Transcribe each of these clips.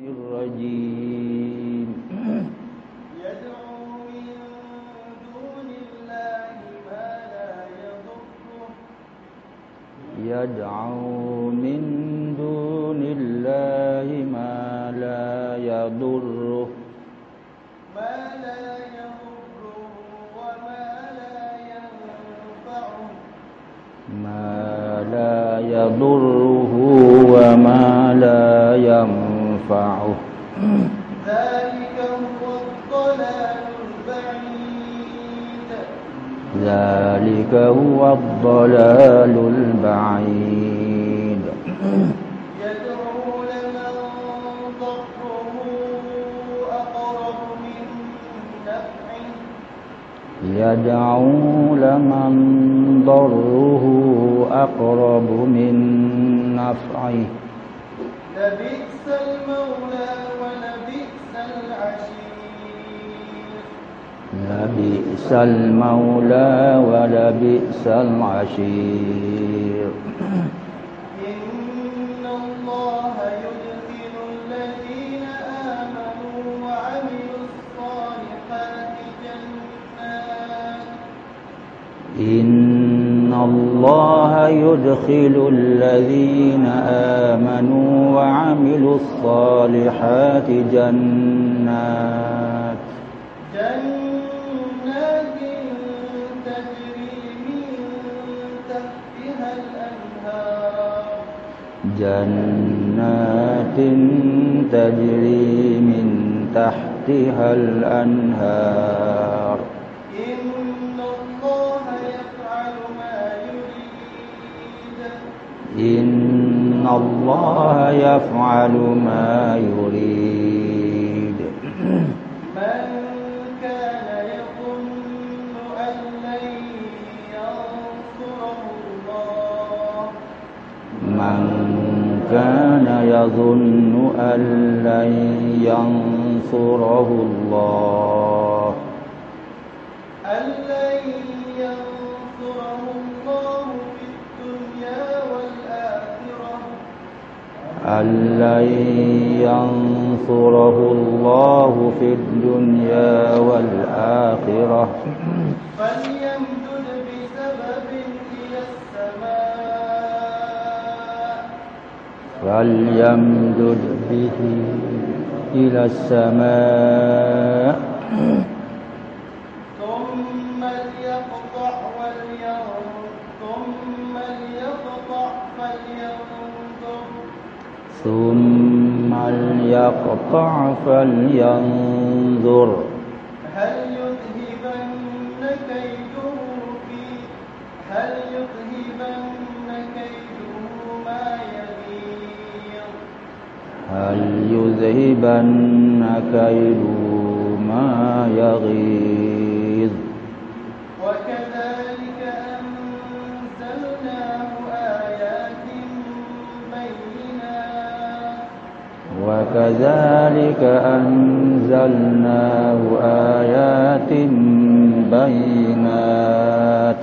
الرجيم. يدعو من دون الله ما لا يضره. يدعو هو الضلال البعيد. يدعو لمن ضره أقرب من نفعه يدعو لمن ضره أقرب من نفعه لبئس المولى ولبئس العشير لبئس المولى ولبئس العشير إن الله يدخل الذين آمنوا وعملوا الصالحات جنات. إن الله يدخل الذين آمنوا وعملوا الصالحات جنات. جنات تجري من تحتها الأنهار. إن الله يفعل ما يريد. إن الله يفعل ما يريد. يظن أن لن ينصره الله. أن لن ينصره الله في الدنيا والآخرة. أن لن ينصره الله في الدنيا والآخرة. فليمدد به إلى السماء ثم ليقطع ولينظر ثم ليقطع فلينظر. ثم ليقطع فلينظر. هل يذهبن كيده ما يغيظ وكذلك أنزلناه آيات بينات وكذلك أنزلناه آيات بينات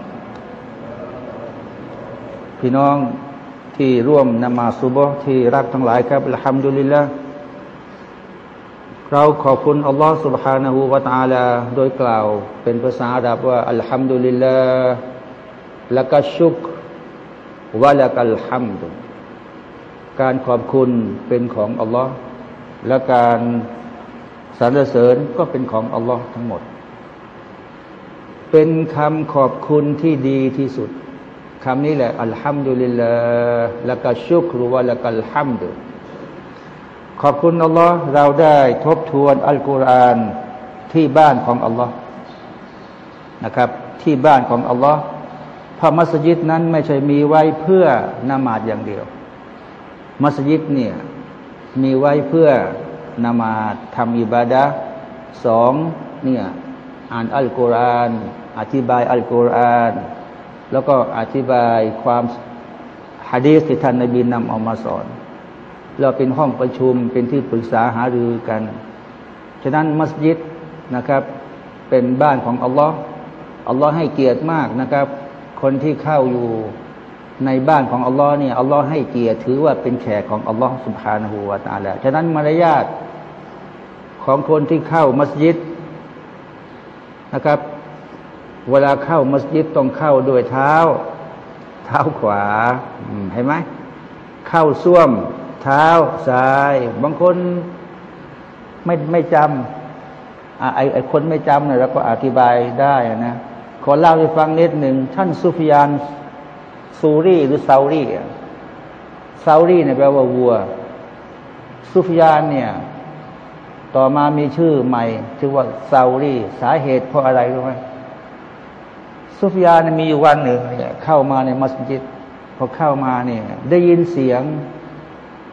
พี่น้องที่ร่วมนมาสุบฮ์ที่รักทั้งหลายครับอัลฮัมดุลิลละเราขอบคุณอัลลอฮ์ سبحانه และ تعالى โดยกล่าวเป็นภาษาอาหรับว่าอัลฮัมดุลิลละละกัชุกวะละกัลฮัมดุการขอบคุณเป็นของอัลลอฮ์และการสรรเสริญก็เป็นของอัลลอฮ์ทั้งหมด เป็นคำขอบคุณที่ดีที่สุด คำนี้แหละอัลฮัมดุลิลลาห์ละกัชุกรุวะละกัลฮัมดุขอบคุณอัลลอฮ์เราได้ทบทวนอัลกุรอานที่บ้านของอัลลอฮ์นะครับ ที่บ้านของอัลลอฮ์พระมัสยิดนั้นไม่ใช่มีไว้เพื่อนามาดอย่างเดียว มัสยิดเนี่ยมีไว้เพื่อนามาดทำอิบาดะสองเนี่ยอ่านอัลกุรอาน อธิบายอัลกุรอาน แล้วก็อธิบายความฮะดีษที่ท่านนบีนำเอามาสอน เราเป็นห้องประชุมเป็นที่ปรึกษาหารือกัน ฉะนั้นมัสยิดนะครับเป็นบ้านของอัลลอฮ์อัลลอฮ์ให้เกียรติมากนะครับ คนที่เข้าอยู่ในบ้านของอัลลอฮ์เนี่ยอัลลอฮ์ให้เกียรติถือว่าเป็นแขกของอัลลอฮ์สุบฮานาหูวาตาแล้วฉะนั้นมารยาทของคนที่เข้ามัสยิดนะครับ เวลาเข้ามัสยิดต้องเข้าด้วยเท้า เท้าขวาเห็นไหมเข้าส้วม เท้าซ้าย บางคนไม่ไม่จำไอ้ไอคนไม่จำเนี่ยเราก็อธิบายได้นะขอเล่าให้ฟังนิดหนึ่งท่านซุฟยานซูรีหรือซารีซารีเนี่ยแปลว่าวัว ซุฟยานเนี่ย ต่อมามีชื่อใหม่ ชื่อว่าซารีสาเหตุเพราะอะไรรู้ไหม ซุฟยานมีอยู่วันหนึ่งเนี่ยเข้ามาในมัสยิดพอเข้ามาเนี่ยได้ยินเสียง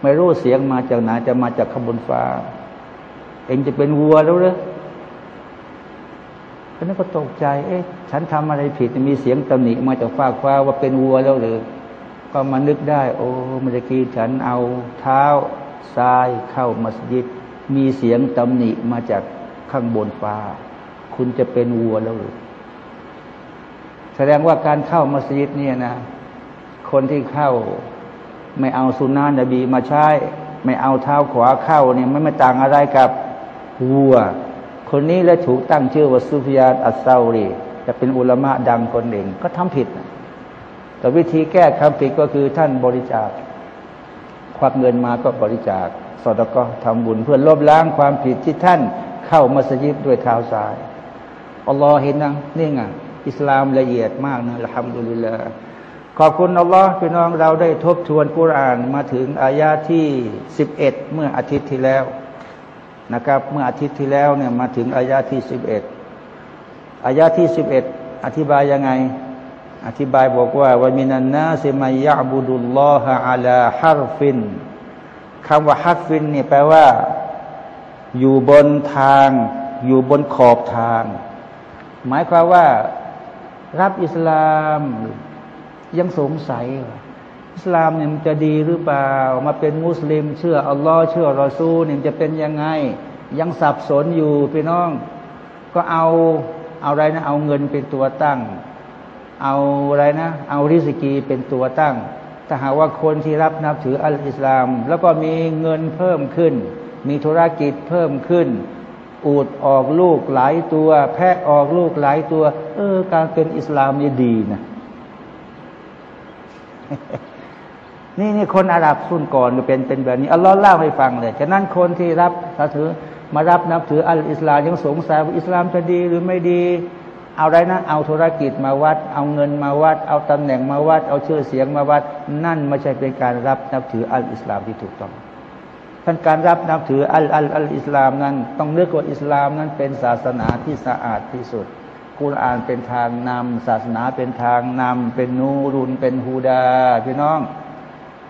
ไม่รู้เสียงมาจากไหนจะมาจากขบนฟ้า เองจะเป็นวัวแล้วหรือคนนั้นก็ตกใจ เอ๊ะ ฉันทำอะไรผิด มีเสียงตำหนิมาจากฟ้าฟ้าว่าเป็นวัวแล้วหรือ ก็มานึกได้ โอ้เมื่อกี้ฉันเอาเท้าทรายเข้ามัสยิด มีเสียงตำหนิมาจากข้างบนฟ้า คุณจะเป็นวัวแล้วหรือ แสดงว่าการเข้ามัสยิดเนี่ยนะ คนที่เข้าไม่เอาสุนานะบีมาใช้ ไม่เอาเท้าขวาเข้าเนี่ยไม่ไม่ต่างอะไรกับวัว คนนี้และถูกตั้งชื่อว่าซุฟยานอัสซารีจะเป็นอุลามะดังคนหนึ่งก็ทำผิด แต่วิธีแก้คำผิดก็คือท่านบริจาค ควักเงินมาก็บริจาคสอดก็ทำบุญเพื่อลบล้างความผิดที่ท่านเข้ามัสยิดด้วยเท้าซ้ายอัลลอฮ์เห็นนะนี่ไง อิสลามละเอียดมากนะละฮัมดุลิลลาขอบคุณอัลลอฮ์พี่น้องเราได้ทบทวนกุรานมาถึงอายาที่สิบเมื่ออาทิตย์ที่แล้วนะครับ เมื่ออาทิตย์ที่แล้วเนี่ยมาถึงอายาที่สิบเอ็ดอายาที่สิบเอ็ดอธิบายยังไง อธิบายบอกว่าวามินันนาซิมายะบุดุลลอฮะอัลาฮารฟินคำว่าฮัรฟินเนี่ยแปลว่า อยู่บนทาง อยู่บนขอบทาง หมายความว่า รับอิสลามยังสงสัยอิสลามเนี่ยมันจะดีหรือเปล่า มาเป็นมุสลิม เชื่ออัลลอฮ์เชื่อรอซูลเนี่ยจะเป็นยังไง ยังสับสนอยู่พี่น้อง ก็เอาเอาอะไรนะ เอาเงินเป็นตัวตั้ง เอาอะไรนะ เอาริสกีเป็นตัวตั้งถ้าหากว่าคนที่รับนับถืออัลอิสลาม แล้วก็มีเงินเพิ่มขึ้น มีธุรกิจเพิ่มขึ้น อูดออกลูกหลายตัว แพะออกลูกหลายตัว เออ การเป็นอิสลามนี่ดีนะ นี่นี่คนอาหรับรุ่นก่อนเป็นเป็นแบบนี้อัลลอฮ์เล่าให้ฟังเลยฉะนั้นคนที่รับนับถือมารับนับถืออัลอิสลามยังสงสัยว่าอิสลามจะดีหรือไม่ดี เอาไรนะ เอาธุรกิจมาวัด เอาเงินมาวัด เอาตำแหน่งมาวัด เอาชื่อเสียงมาวัด นั่นไม่ใช่เป็นการรับนับถืออัลอิสลามที่ถูกต้อง ท่านการรับนับถืออัลอัลอัลอิสลามนั้น ต้องนึกว่าอิสลามนั้นเป็นศาสนาที่สะอาดที่สุดกุรอานเป็นทางนำศาสนาเป็นทางนำเป็นนูรุนเป็นฮูดาพี่น้อง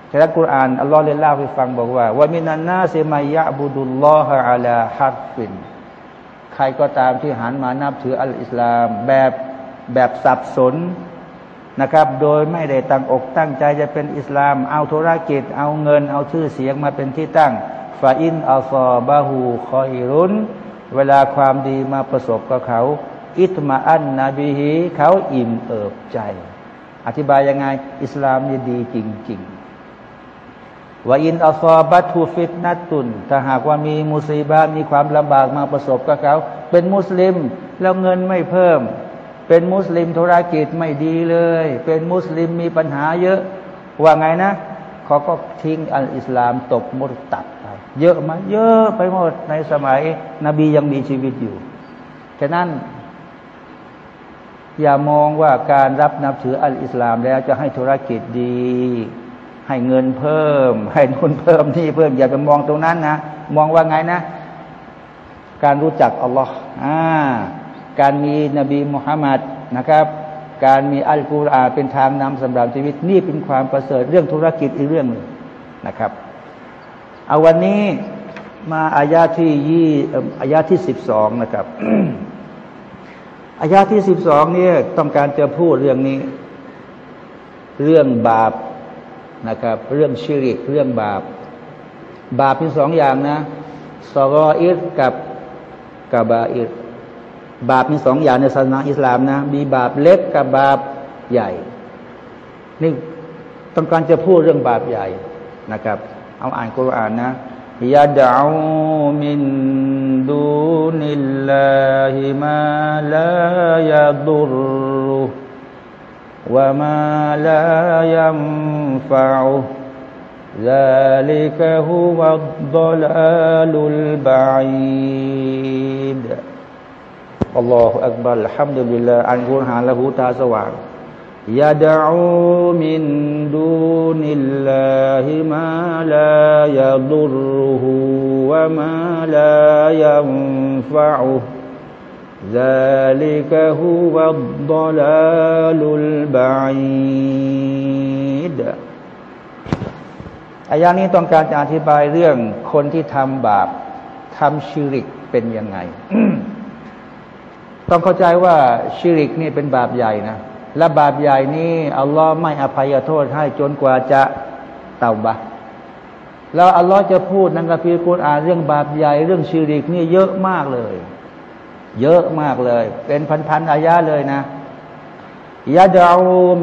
แต่ละกุรอานอัลลอฮ์เล่าให้ฟังบอกว่าว่ามินันนาเซมายะบุดุลลอฮะอัลาฮัดฟิน ใครก็ตามที่หันมานับถืออัลอิสลาม แบบแบบสับสน นะครับ โดยไม่ได้ตั้งอกตั้งใจจะเป็นอิสลาม เอาธุรกิจ เอาเงิน เอาชื่อเสียงมาเป็นที่ตั้งฟาอินอัลซอบาหูคอยรุนเวลาความดีมาประสบกับเขา อิตมาอันนบีฮีเขาอิ่มเอิบใจ อธิบายยังไง อิสลามนี่ดีจริง ๆ ว่าอินอัลซอบัตูฟิตนัตตุน ถ้าหากว่ามีมุสีบามีความลำบากมาประสบกับเขา เป็นมุสลิม แล้วเงินไม่เพิ่ม เป็นมุสลิมธุรกิจไม่ดีเลย เป็นมุสลิมมีปัญหาเยอะ ว่าไงนะเขาก็ทิ้งอัลอิสลามตกมุตัดไปเยอะมาเยอะไปหมดในสมัย นบียังมีชีวิตอยู่ฉะนั้น อย่ามองว่าการรับนับถืออัลอิสลามแล้วจะให้ธุรกิจดี ให้เงินเพิ่ม ให้นุนเพิ่มที่เพิ่ม อย่าไปมองตรงนั้นนะ มองว่าไงนะ การรู้จักอัลลอฮ์อ่า การมีนบีมุฮัมมัดนะครับ การมีอัลกุรอานเป็นทางนำสำหรับชีวิตนี่เป็นความประเสริฐเรื่องธุรกิจอีกเรื่องหนึ่งนะครับเอาวันนี้มาอายาที่ยี่อายาที่สิบสองนะครับอายาที่สิบสองเนี่ยต้องการจะพูดเรื่องนี้ เรื่องบาปนะครับ เรื่องชิริกเรื่องบาป บาปเป็นสองอย่างนะซอรออิรกับกาบาอิร บาปมีสองอย่างในศาสนาอิสลามนะ มีบาปเล็กกับบาปใหญ่ นี่ต้องการจะพูดเรื่องบาปใหญ่นะครับ เอาอ่านกุรอานนะยาดามินดูนิลลาฮิมาลายาดุรุวะมาลายัมฟะอุ ذلك هو الضلال البعيد الله أكبر الحمد لله อ่านกุรอานแล้วหูตาสว่างยาดามินดูนิลลาฮิมาลายาดุรุหูวะมาลายัมฟะอุ ذلك هو الضلال البعيد อายานี้ต้องการจะอธิบายเรื่องคนที่ทำบาปทำชิริกเป็นยังไง ต้องเข้าใจว่าชิริกนี่เป็นบาปใหญ่นะและบาปใหญ่นี้อัลลอฮ์ไม่อภัยโทษให้จนกว่าจะเตาบะแล้วอัลลอฮ์จะพูดในกัมภีร์กุรอานเรื่องบาปใหญ่เรื่องชิริกนี่เยอะมากเลย เยอะมากเลย เป็นพันๆอายาเลยนะยาดา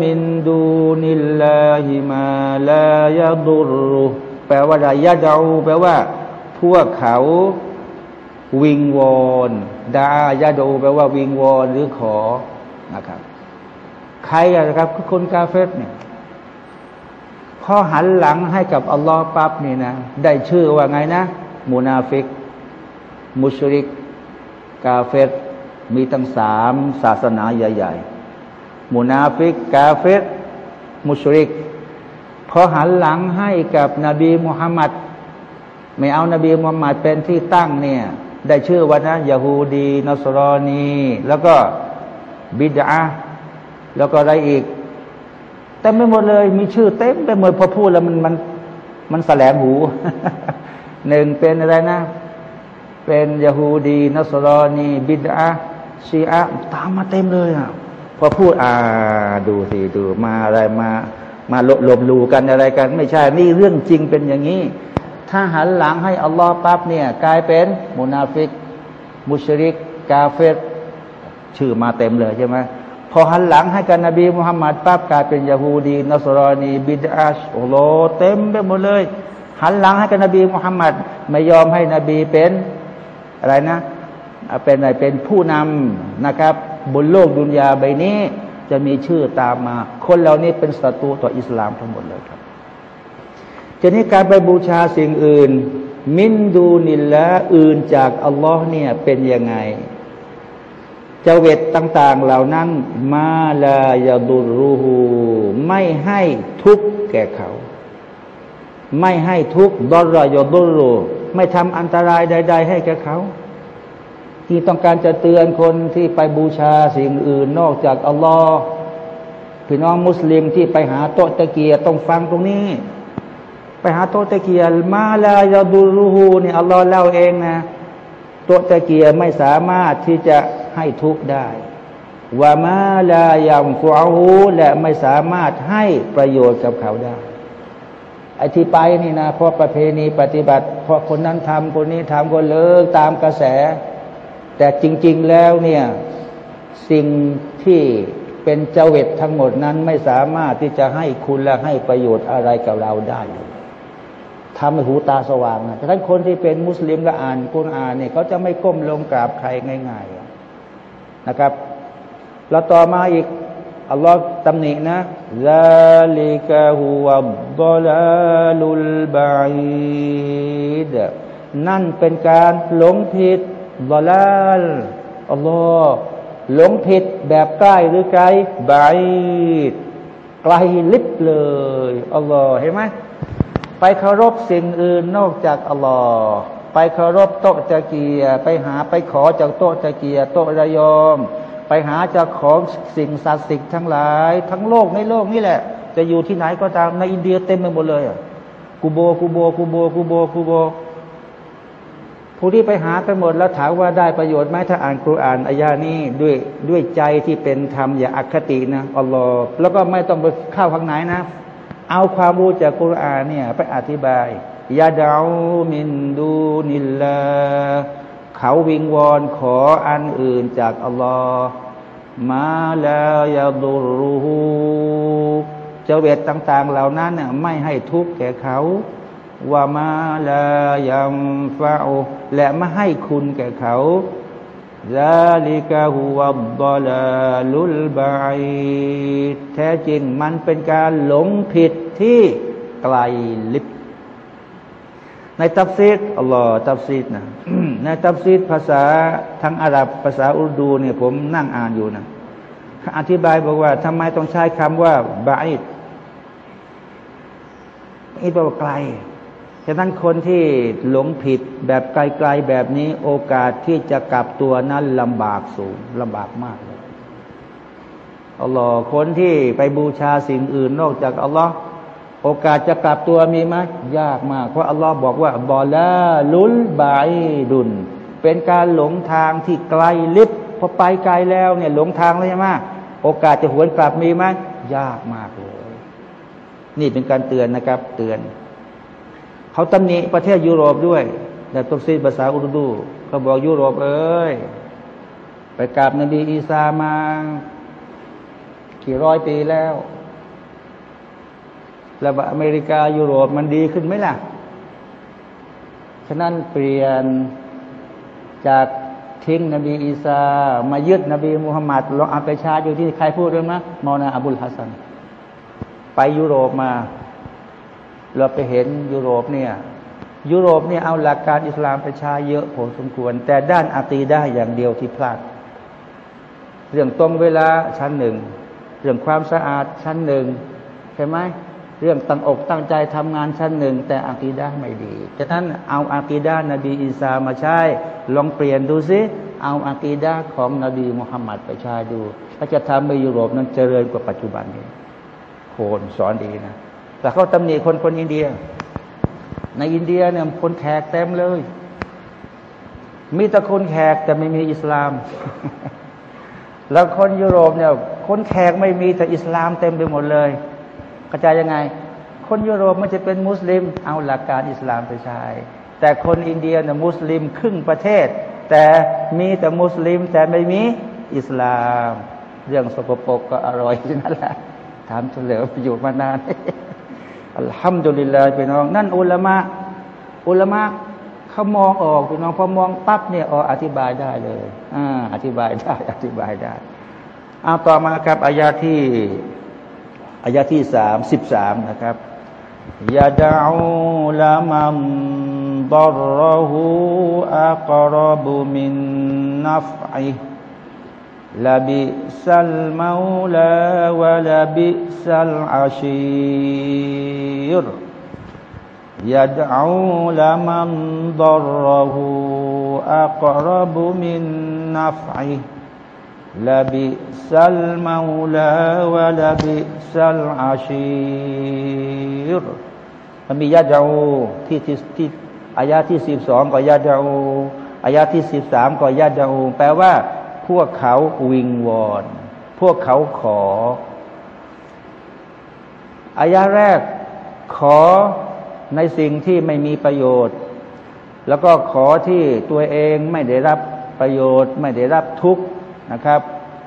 มินดูนิลลาฮิมาลายาดุรุแปลว่าอะไรยาดาแปลว่า พวกเขา วิงวอนดายาดูแปลว่าวิงวอนหรือขอนะครับ ใครนะครับคือคนกาเฟสเนี่ยพอหันหลังให้กับอัลลอฮ์ปั๊บนี่นะได้ชื่อว่าไงนะมุนาฟิก มุชริก กาเฟรมีตั้งสามศาสนาใหญ่ๆมุนาฟิก กาเฟร มุชริกพอหันหลังให้กับนบีมุฮัมมัดไม่เอานบีมุฮัมมัดเป็นที่ตั้งเนี่ย ได้ชื่อว่านะยาฮูดีนอสรอนีแล้วก็บิดาแล้วก็อะไรอีกเต็มไปหมดเลย มีชื่อเต็มไปหมดพอพูดแล้วมันมันมันแสลงหูหนึ่งเป็นอะไรนะ เป็นยาฮูดีนัสรอนีบิดาชีอะตามมาเต็มเลยอะพอพูดอ่าดูสิดูมาอะไรมา มาลบลบลูกันอะไรกัน ไม่ใช่ นี่เรื่องจริงเป็นอย่างนี้ ถ้าหันหลังให้อัลลอฮ์ปั๊บเนี่ยกลายเป็นมุนาฟิก มุชริก กาเฟตชื่อมาเต็มเลยใช่ไหมพอหันหลังให้กับนบีมุฮัมมัดปั๊บกลายเป็นยาฮูดีนัสรอนีบิดอาชโอโลเต็มไปหมดเลย หันหลังให้กับนบีมุฮัมมัดไม่ยอมให้นบีเป็นอะไรนะเป็นอะไรเป็นผู้นำนะครับ บนโลกดุนยาใบนี้ จะมีชื่อตามมา คนเหล่านี้เป็นศัตรูต่ออิสลามทั้งหมดเลยครับ ทีนี้การไปบูชาสิ่งอื่น มินดูนิลละอื่นจากอัลลอฮ์เนี่ยเป็นยังไงจเวตต่าง ๆ เหล่านั้น มาลายาดุรูหูไม่ให้ทุกข์แก่เขา ไม่ให้ทุกข์ดอรอยดุรูไม่ทำอันตรายใด ๆ ให้แก่เขา ที่ต้องการจะเตือนคนที่ไปบูชาสิ่งอื่นนอกจากอัลลอฮ์พี่น้องมุสลิมที่ไปหาโตตะเกียต้องฟังตรงนี้ ไปหาโตตะเกียมาลายาดุรูหูนี่อัลลอฮ์เล่าเองนะโตตะเกียไม่สามารถที่จะให้ทุกข์ได้ว่ามาลายัมฟูฮูและไม่สามารถให้ประโยชน์กับเขาได้ไอ้ที่ไปนี่นะเพราะประเพณีปฏิบัติเพราะคนนั้นทำคนนี้ทำคนเลิกตามกระแส แต่จริง ๆแล้วเนี่ยสิ่งที่เป็นเจวิตทั้งหมดนั้นไม่สามารถที่จะให้คุณและให้ประโยชน์อะไรกับเราได้ ทำให้หูตาสว่างนะแต่ท่านคนที่เป็นมุสลิมและอ่านกุณอ่านเนี่ยเขาจะไม่ก้มลงกราบใครง่ายๆนะครับ แล้วต่อมาอีกอัลลอฮ์ตำหนินะซาลิกะฮุวับลาลุลบาอิดนั่นเป็นการหลงผิดดลาลอัลลอฮ์หลงผิดแบบใกล้หรือไกลบาอิดไกลลิบเลยอัลลอฮ์เห็นไหม ไปเคารพสิ่งอื่นนอกจากอัลลอฮ์ไปเคารพโต๊ะตะเกียไปหาไปขอจากโต๊ะตะเกียโต๊ะระยอม ไปหาจากของสิ่งศักดิ์สิทธิ์ทั้งหลาย ทั้งโลกในโลกนี่แหละ จะอยู่ที่ไหนก็ตามในอินเดียเต็มไปหมดเลยกูโบกูโบกูโบกูโบกูโบผู้ที่ไปหาไปหมดแล้วถามว่าได้ประโยชน์ไหมถ้าอ่านคุรานอายานี้ด้วยด้วยใจที่เป็นธรรมอย่าอคตินะอัลลอฮ์แล้วก็ไม่ต้องไปเข้าข้างไหนนะ เอาความรู้จากคุรานเนี่ยไปอธิบายยาดาวมินดูนิลลาเขาวิงวอนขออันอื่นจากอัลลอฮ์มาลายาดุรูฮูเจเวตต่าง ๆ เหล่านั้นเนี่ยไม่ให้ทุกข์แก่เขาว่ามาลายัมฟาอและไม่ให้คุณแก่เขา ذلك هو الضلال البعيدแท้จริงมันเป็นการหลงผิดที่ไกลลิบในตัฟซีรอัลลอฮ์ตัฟซีรนะในตัฟซีรภาษาทั้งอาหรับภาษาอูรดูเนี่ยผมนั่งอ่านอยู่นะอธิบายบอกว่าทำไมต้องใช้คำว่าبعيدอิดแปลว่าไกล ฉะนั้นคนที่หลงผิดแบบไกลๆแบบนี้โอกาสที่จะกลับตัวนั้นลำบากสูงลำบากมากเลยอัลลอฮ์คนที่ไปบูชาสิ่งอื่นนอกจากอัลลอฮ์โอกาสจะกลับตัวมีไหมยากมากเพราะอัลลอฮ์บอกว่าบอลาลุลบายดุนเป็นการหลงทางที่ไกลลิบพอไปไกลแล้วเนี่ยหลงทางแล้วใช่ไหมโอกาสจะหวนกลับมีไหมยากมากเลย นี่เป็นการเตือนนะครับ เตือน เขาตำหนิประเทศยุโรปด้วยแต่ต้องซีภาษาอุรดูเขาบอกยุโรปเอ้ยไปกราบนบีอีสามากี่ร้อยปีแล้ว แล้วอเมริกายุโรปมันดีขึ้นไหมล่ะ ฉะนั้นเปลี่ยนจากทิ้งนบีอีสามายึดนบีมุฮัมมัดลองอาไปชาอยู่ที่ใครพูดด้วยนะมอนาอับุลฮัสซัน ไปยุโรปมา เราไปเห็นยุโรปเนี่ยยุโรปเนี่ยเอาหลักการอิสลามไปใช้เยอะพอสมควร แต่ด้านอาตีได้อย่างเดียวที่พลาด เรื่องตรงเวลาชั้นหนึ่ง เรื่องความสะอาดชั้นหนึ่งใช่ไหมเรื่องตั้งอกตั้งใจทำงานชั้นหนึ่ง แต่อากีดาไม่ดีฉะนั้นเอาอากีดานบีอีสามาใช้ลองเปลี่ยนดูซิเอาอากีดาของนบีมุฮัมมัดไปใช้ดู ถ้าจะทำให้ยุโรปนั้นเจริญกว่าปัจจุบันนี้โคนสอนดีนะ แต่เขาตำหนิคนคนอินเดีย ในอินเดียเนี่ยคนแขกเต็มเลย มีแต่คนแขกแต่ไม่มีอิสลาม แล้วคนยุโรปเนี่ย คนแขกไม่มีแต่อิสลามเต็มไปหมดเลย กระจายยังไง คนยุโรปมันจะเป็นมุสลิม เอาหลักการอิสลามไปใช้แต่คนอินเดียเนี่ยมุสลิมครึ่งประเทศ แต่มีแต่มุสลิม แต่ไม่มีอิสลาม เรื่องสกปรกก็อร่อยนั่นแหละถามเฉลยอยู่มานาน อัลฮัมดุลิลลาห์พี่น้อง นั่นอุลามะอุลามะเขามองออกพี่น้องพอมองปั๊บเนี่ยออธิบายได้เลยอ่าอธิบายได้ อธิบายได้เอาต่อมาครับอายาที่อายะที่สามสิบสามนะครับยาดาอูลามัมบรหูอักรบุมินนัฟอิ ลาบิสัลมาลาวะลาบิสัลอาชีร يدعو لمن ضره أقرب من نفعه لبئس المولى ولبئس العشير มันมียาดาอูที่ที่ที่อายาที่สิบสองก็ยาดาอูอายาที่สิบสามก็ยาดาอูแปลว่า พวกเขาวิงวอน พวกเขาขอ อายะแรกขอในสิ่งที่ไม่มีประโยชน์ แล้วก็ขอที่ตัวเองไม่ได้รับประโยชน์ ไม่ได้รับทุกข์นะครับ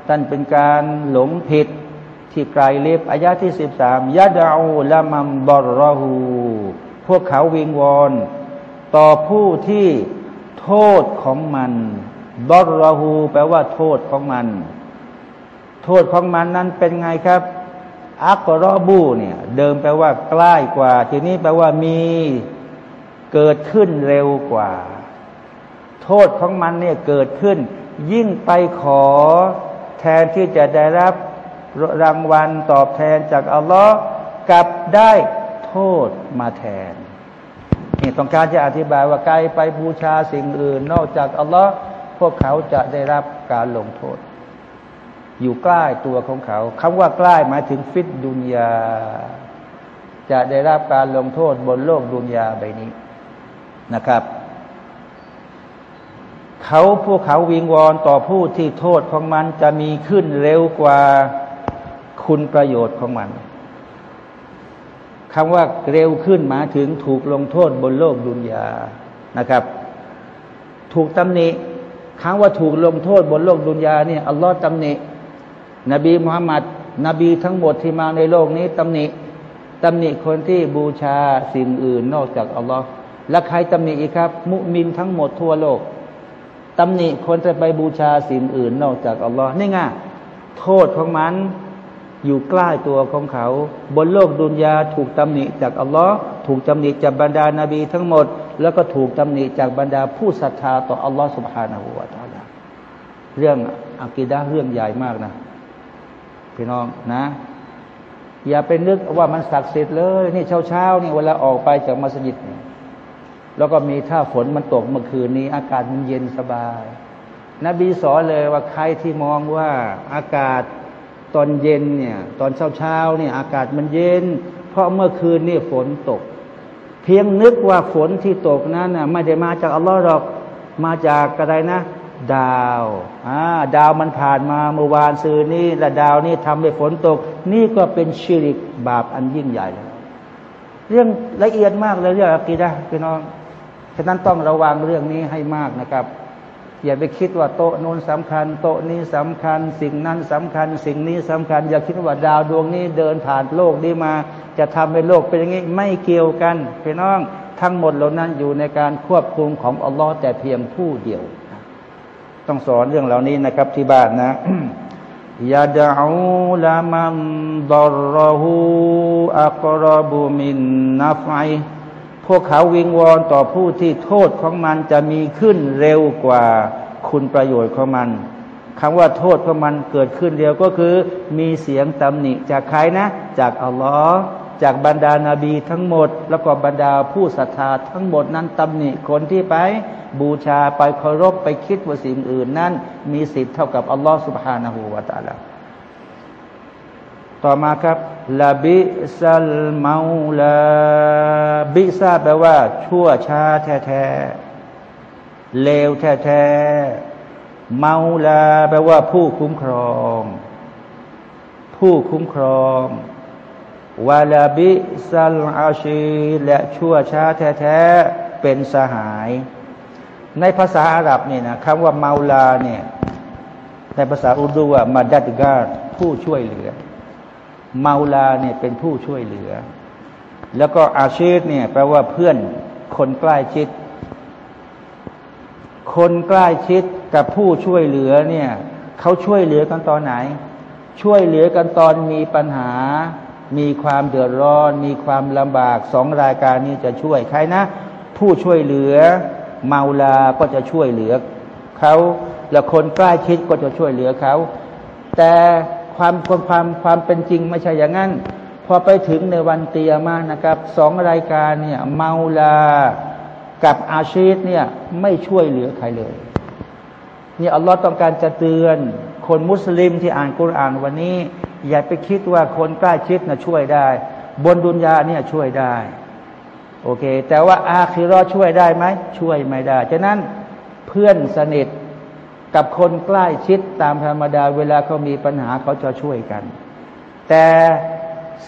ท่านเป็นการหลงผิดที่ไกลลิบอายะที่สิบสามยะดาอูละมัมบอรอหูพวกเขาวิงวอน ต่อผู้ที่โทษของมัน บอรอหูแปลว่าโทษของมัน โทษของมันนั้นเป็นไงครับ อักรอบูเนี่ย เดิมแปลว่าใกล้กว่า ทีนี้แปลว่ามีเกิดขึ้นเร็วกว่า โทษของมันเนี่ยเกิดขึ้น ยิ่งไปขอแทนที่จะได้รับรางวัลตอบแทนจากอัลลอฮ์กลับได้โทษมาแทนนี่ต้องการจะอธิบายว่าไกลไปบูชาสิ่งอื่น นอกจากอัลลอฮ์ พวกเขาจะได้รับการลงโทษ อยู่ใกล้ตัวของเขาคำว่าใกล้หมายถึงฟิตดุนยา จะได้รับการลงโทษบนโลกดุนยาใบนี้นะครับเขาพวกเขาวิงวอนต่อผู้ที่โทษของมันจะมีขึ้นเร็วกว่าคุณประโยชน์ของมันคำว่าเร็วขึ้นหมายถึงถูกลงโทษบนโลกดุนยานะครับ ถูกตำหนิ คำว่าถูกลงโทษบนโลกดุนยาเนี่ยอัลลอฮ์ตำหนิ นบีมุฮัมมัดนบีทั้งหมดที่มาในโลกนี้ตำหนิตำหนิคนที่บูชาสิ่งอื่นนอกจากอัลลอฮ์และใครตำหนิอีกครับ มุมินทั้งหมดทั่วโลกตำหนิคนจะไปบูชาสิ่งอื่นนอกจากอัลลอฮ์นี่ไงโทษของมันอยู่ใกล้ตัวของเขา บนโลกดุนยาถูกตำหนิจากอัลลอฮ์ถูกตำหนิจากบรรดานาบีทั้งหมด แล้วก็ถูกตำหนิจากบรรดาผู้ศรัทธาต่ออัลลอฮ์สุบฮานาหูวาตาลาเรื่องอักีดะเรื่องใหญ่มากนะพี่น้องนะ อย่าไปนึกว่ามันศักดิ์สิทธิ์เลยนี่เช้าเช้านี่เวลาออกไปจากมัสยิดเนี่ยแล้วก็มีถ้าฝนมันตกเมื่อคืนนี้ อากาศมันเย็นสบาย นบีสอนเลยว่าใครที่มองว่าอากาศตอนเย็นเนี่ย ตอนเช้าเช้าเนี่ยอากาศมันเย็น เพราะเมื่อคืนนี่ฝนตก พียงนึกว่าฝนที่ตกนั้นน่ะไม่ได้มาจากอัลลอฮ์หรอกมาจากอะไรนะ ดาวอ่าดาวมันผ่านมาเมื่อวานซื้อนี่และดาวนี่ทำให้ฝนตก นี่ก็เป็นชิริกบาปอันยิ่งใหญ่เลยเรื่องละเอียดมากเลยเรื่องอะกีดะพี่น้องฉะนั้นต้องระวังเรื่องนี้ให้มากนะครับ อย่าไปคิดว่าโต๊ะนู้นสำคัญ โต๊ะนี้สำคัญ สิ่งนั้นสำคัญ สิ่งนี้สำคัญ อย่าคิดว่าดาวดวงนี้เดินผ่านโลกนี้มา จะทำให้โลกเป็นอย่างนี้ไม่เกี่ยวกันพี่น้องทั้งหมดเหล่านั้นอยู่ในการควบคุมของอัลลอฮ์แต่เพียงผู้เดียว ต้องสอนเรื่องเหล่านี้นะครับที่บ้านนะยาดาอูลามันดรรหูอักรบุมินนัฟไอ พวกเขาวิงวอนต่อผู้ที่โทษของมันจะมีขึ้นเร็วกว่าคุณประโยชน์ของมันคำว่าโทษของมันเกิดขึ้นเร็วก็คือ มีเสียงตำหนิจากใครนะ จากอัลลอฮ์จากบรรดานาบีทั้งหมด แล้วก็บรรดาผู้ศรัทธาทั้งหมดนั้นตำหนิคนที่ไปบูชาไปเคารพไปคิดว่าสิ่งอื่นนั้น มีสิทธิ์เท่ากับอัลลอฮ์สุบฮานาหูวาตาลา ต่อมาครับลาบิซัลเมาลาบิซาแปลว่า ชั่วช้าแท้ๆเลวแท้ๆเมาลาแปลว่าผู้คุ้มครอง ผู้คุ้มครองวาลาบิซัลอาชีและชั่วช้าแท้ๆเป็นสหาย ในภาษาอาหรับเนี่ยนะคำว่าเมาลาเนี่ยในภาษาอุดูว่ามาดัดกาผู้ช่วยเหลือ เมาลาเนี่ยเป็นผู้ช่วยเหลือ แล้วก็อาชีพเนี่ยแปลว่าเพื่อนคนใกล้ชิด คนใกล้ชิดกับผู้ช่วยเหลือเนี่ยเขาช่วยเหลือกันตอนไหน ช่วยเหลือกันตอนมีปัญหา มีความเดือดร้อน มีความลำบากสองรายการนี้จะช่วยใครนะ ผู้ช่วยเหลือ เมาลาก็จะช่วยเหลือเขาแล้วคนใกล้ชิดก็จะช่วยเหลือเขา แต่ ความความความความเป็นจริงไม่ใช่อย่างนั้น พอไปถึงในวันเตียมานะครับสองรายการเนี่ยเมาลากับอาชีพเนี่ยไม่ช่วยเหลือใครเลยนี่อัลลอฮ์ต้องการจะเตือน คนมุสลิมที่อ่านกุรอานวันนี้ อย่าไปคิดว่าคนใกล้ชิดนะช่วยได้ บนดุนยาเนี่ยช่วยได้ โอเค แต่ว่าอาคิรอช่วยได้ไหมช่วยไม่ได้ฉะนั้นเพื่อนสนิท กับคนใกล้ชิดตามธรรมดาเวลาเขามีปัญหาเขาจะช่วยกัน แต่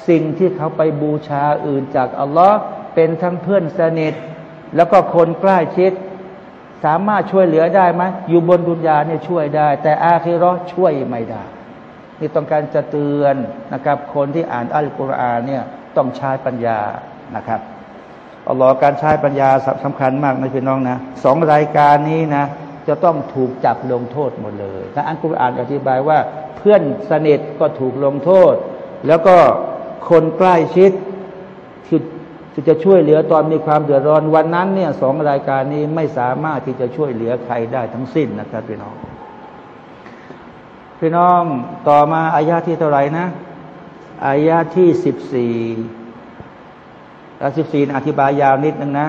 สิ่งที่เขาไปบูชาอื่นจากอัลลอฮ์เป็นทั้งเพื่อนสนิท แล้วก็คนใกล้ชิด สามารถช่วยเหลือได้ไหมอยู่บนดุนยาเนี่ยช่วยได้ แต่อาคิรอช่วยไม่ได้ นี่ต้องการจะเตือนนะครับ คนที่อ่านอัลกุรอานเนี่ยต้องใช้ปัญญานะครับอัลลอฮ์การใช้ปัญญาสำคัญมากนะพี่น้องนะสองรายการนี้นะ จะต้องถูกจับลงโทษหมดเลยถ้าอัลกุรอานอธิบายว่า เพื่อนสนิทก็ถูกลงโทษ แล้วก็คนใกล้ชิดที่จะช่วยเหลือตอนมีความเดือดร้อนวันนั้นเนี่ยสองรายการนี้ไม่สามารถที่จะช่วยเหลือใครได้ทั้งสิ้นนะครับพี่น้อง พี่น้องต่อมาอายาที่เท่าไหร่นะอายาที่สิบสี่อายสิบสี่อธิบายยาวนิดนึงนะ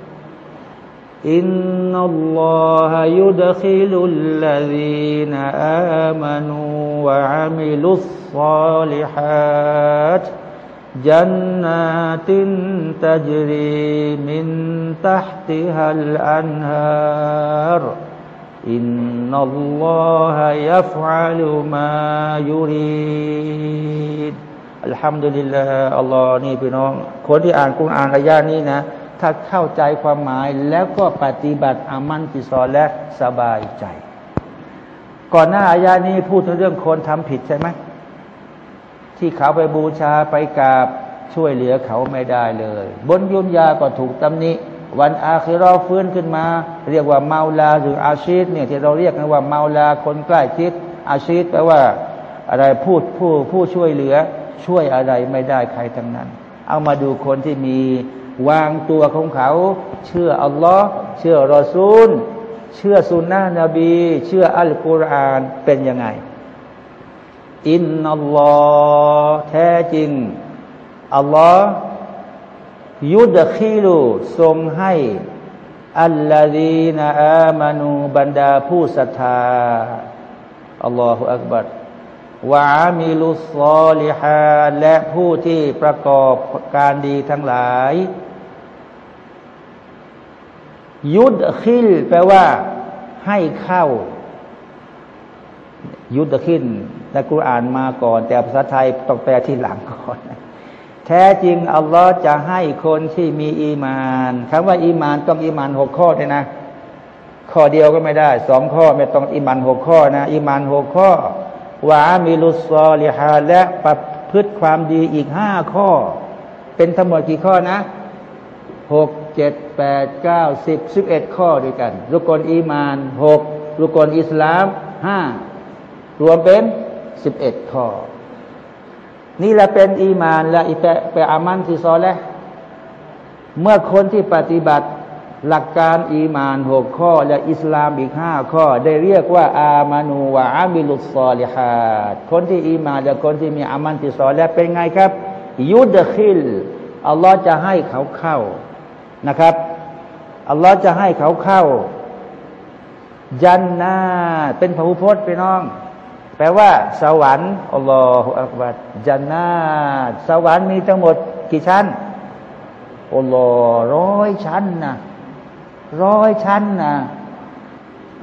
إن الله يدخل الذين آمنوا وعملوا الصالحات جنات تجري من تحتها الأنهار إن الله يفعل ما يريد الحمد لله อัลลอฮ์นี่พี่น้อง คนที่อ่านกุณอ่านอายานี้นะ ถ้าเข้าใจความหมายแล้วก็ปฏิบัติอามันติซอและสบายใจ ก่อนหน้าอายานี้พูดถึงเรื่องคนทำผิดใช่ไหมที่เขาไปบูชาไปกราบช่วยเหลือเขาไม่ได้เลย บนยุนยาก็ถูกตำหนิวันอาคิรอฟื้นขึ้นมา เรียกว่าเมาลาหรืออาชีตเนี่ยที่เราเรียกกันว่าเมาลาคนใกล้ชิด อาชีตแปลว่า อะไรพูดผู้ผู้ช่วยเหลือ ช่วยอะไรไม่ได้ใครทั้งนั้น เอามาดูคนที่มี วางตัวของเขา เชื่ออัลลอฮ์เชื่อรอซูล เชื่อสุนนะนบี เชื่ออัลกุรอานเป็นยังไง อินนัลลอฮ์แท้จริงอัลลอฮ์ยุดขีลูทรงให้อัลลอฮีนาอามานูบรรดาผู้ศรัทธาอัลลอฮฺอักบัดวามิลุสซอลิฮาและผู้ที่ประกอบการดีทั้งหลาย ยุดขิลแปลว่าให้เข้า ยุดขินในกุรอานมาก่อน แต่ภาษาไทยต้องแปลที่หลังก่อน แท้จริง อัลลอฮ์จะให้คนที่มีอีมานคำว่าอีมานต้องอีมานหกข้อเลยนะ ข้อเดียวก็ไม่ได้สองข้อไม่ต้องอีมานหกข้อนะอีมานหกข้อوعملوا الصالحاتและประพฤติความดีอีกห้าข้อ เป็นทั้งหมดกี่ข้อนะหก เจ็ดแปดเก้าสิบสิบเอ็ดข้อด้วยกันรุก่นอีมานหกรุก่นอิสลามห้ารวมเป็นสิบเอ็ดข้อ นี่แหละเป็นอีมานและเป็นอามัลที่ซอและฮ์เมื่อคนที่ปฏิบัติหลักการอีมานหกข้อ และอิสลามอีกห้าข้อ ได้เรียกว่า آمنوا وعملوا الصالحاتดคนที่อีมานและคนที่มีอามันที่ซอแล้วเป็นไงครับ ยุดขิล อัลลอฮ์จะให้เขาเข้า นะครับอัลลอฮ์จะให้เขาเข้าจันนาเป็นพระพุพจน์ไปน้อง แปลว่า สวรรค์อัลลอฮฺอักบัดจันนาสวรรค์มีทั้งหมด กี่ชั้นอัลลอฮ์ร้อยชั้นนะร้อยชั้นนะ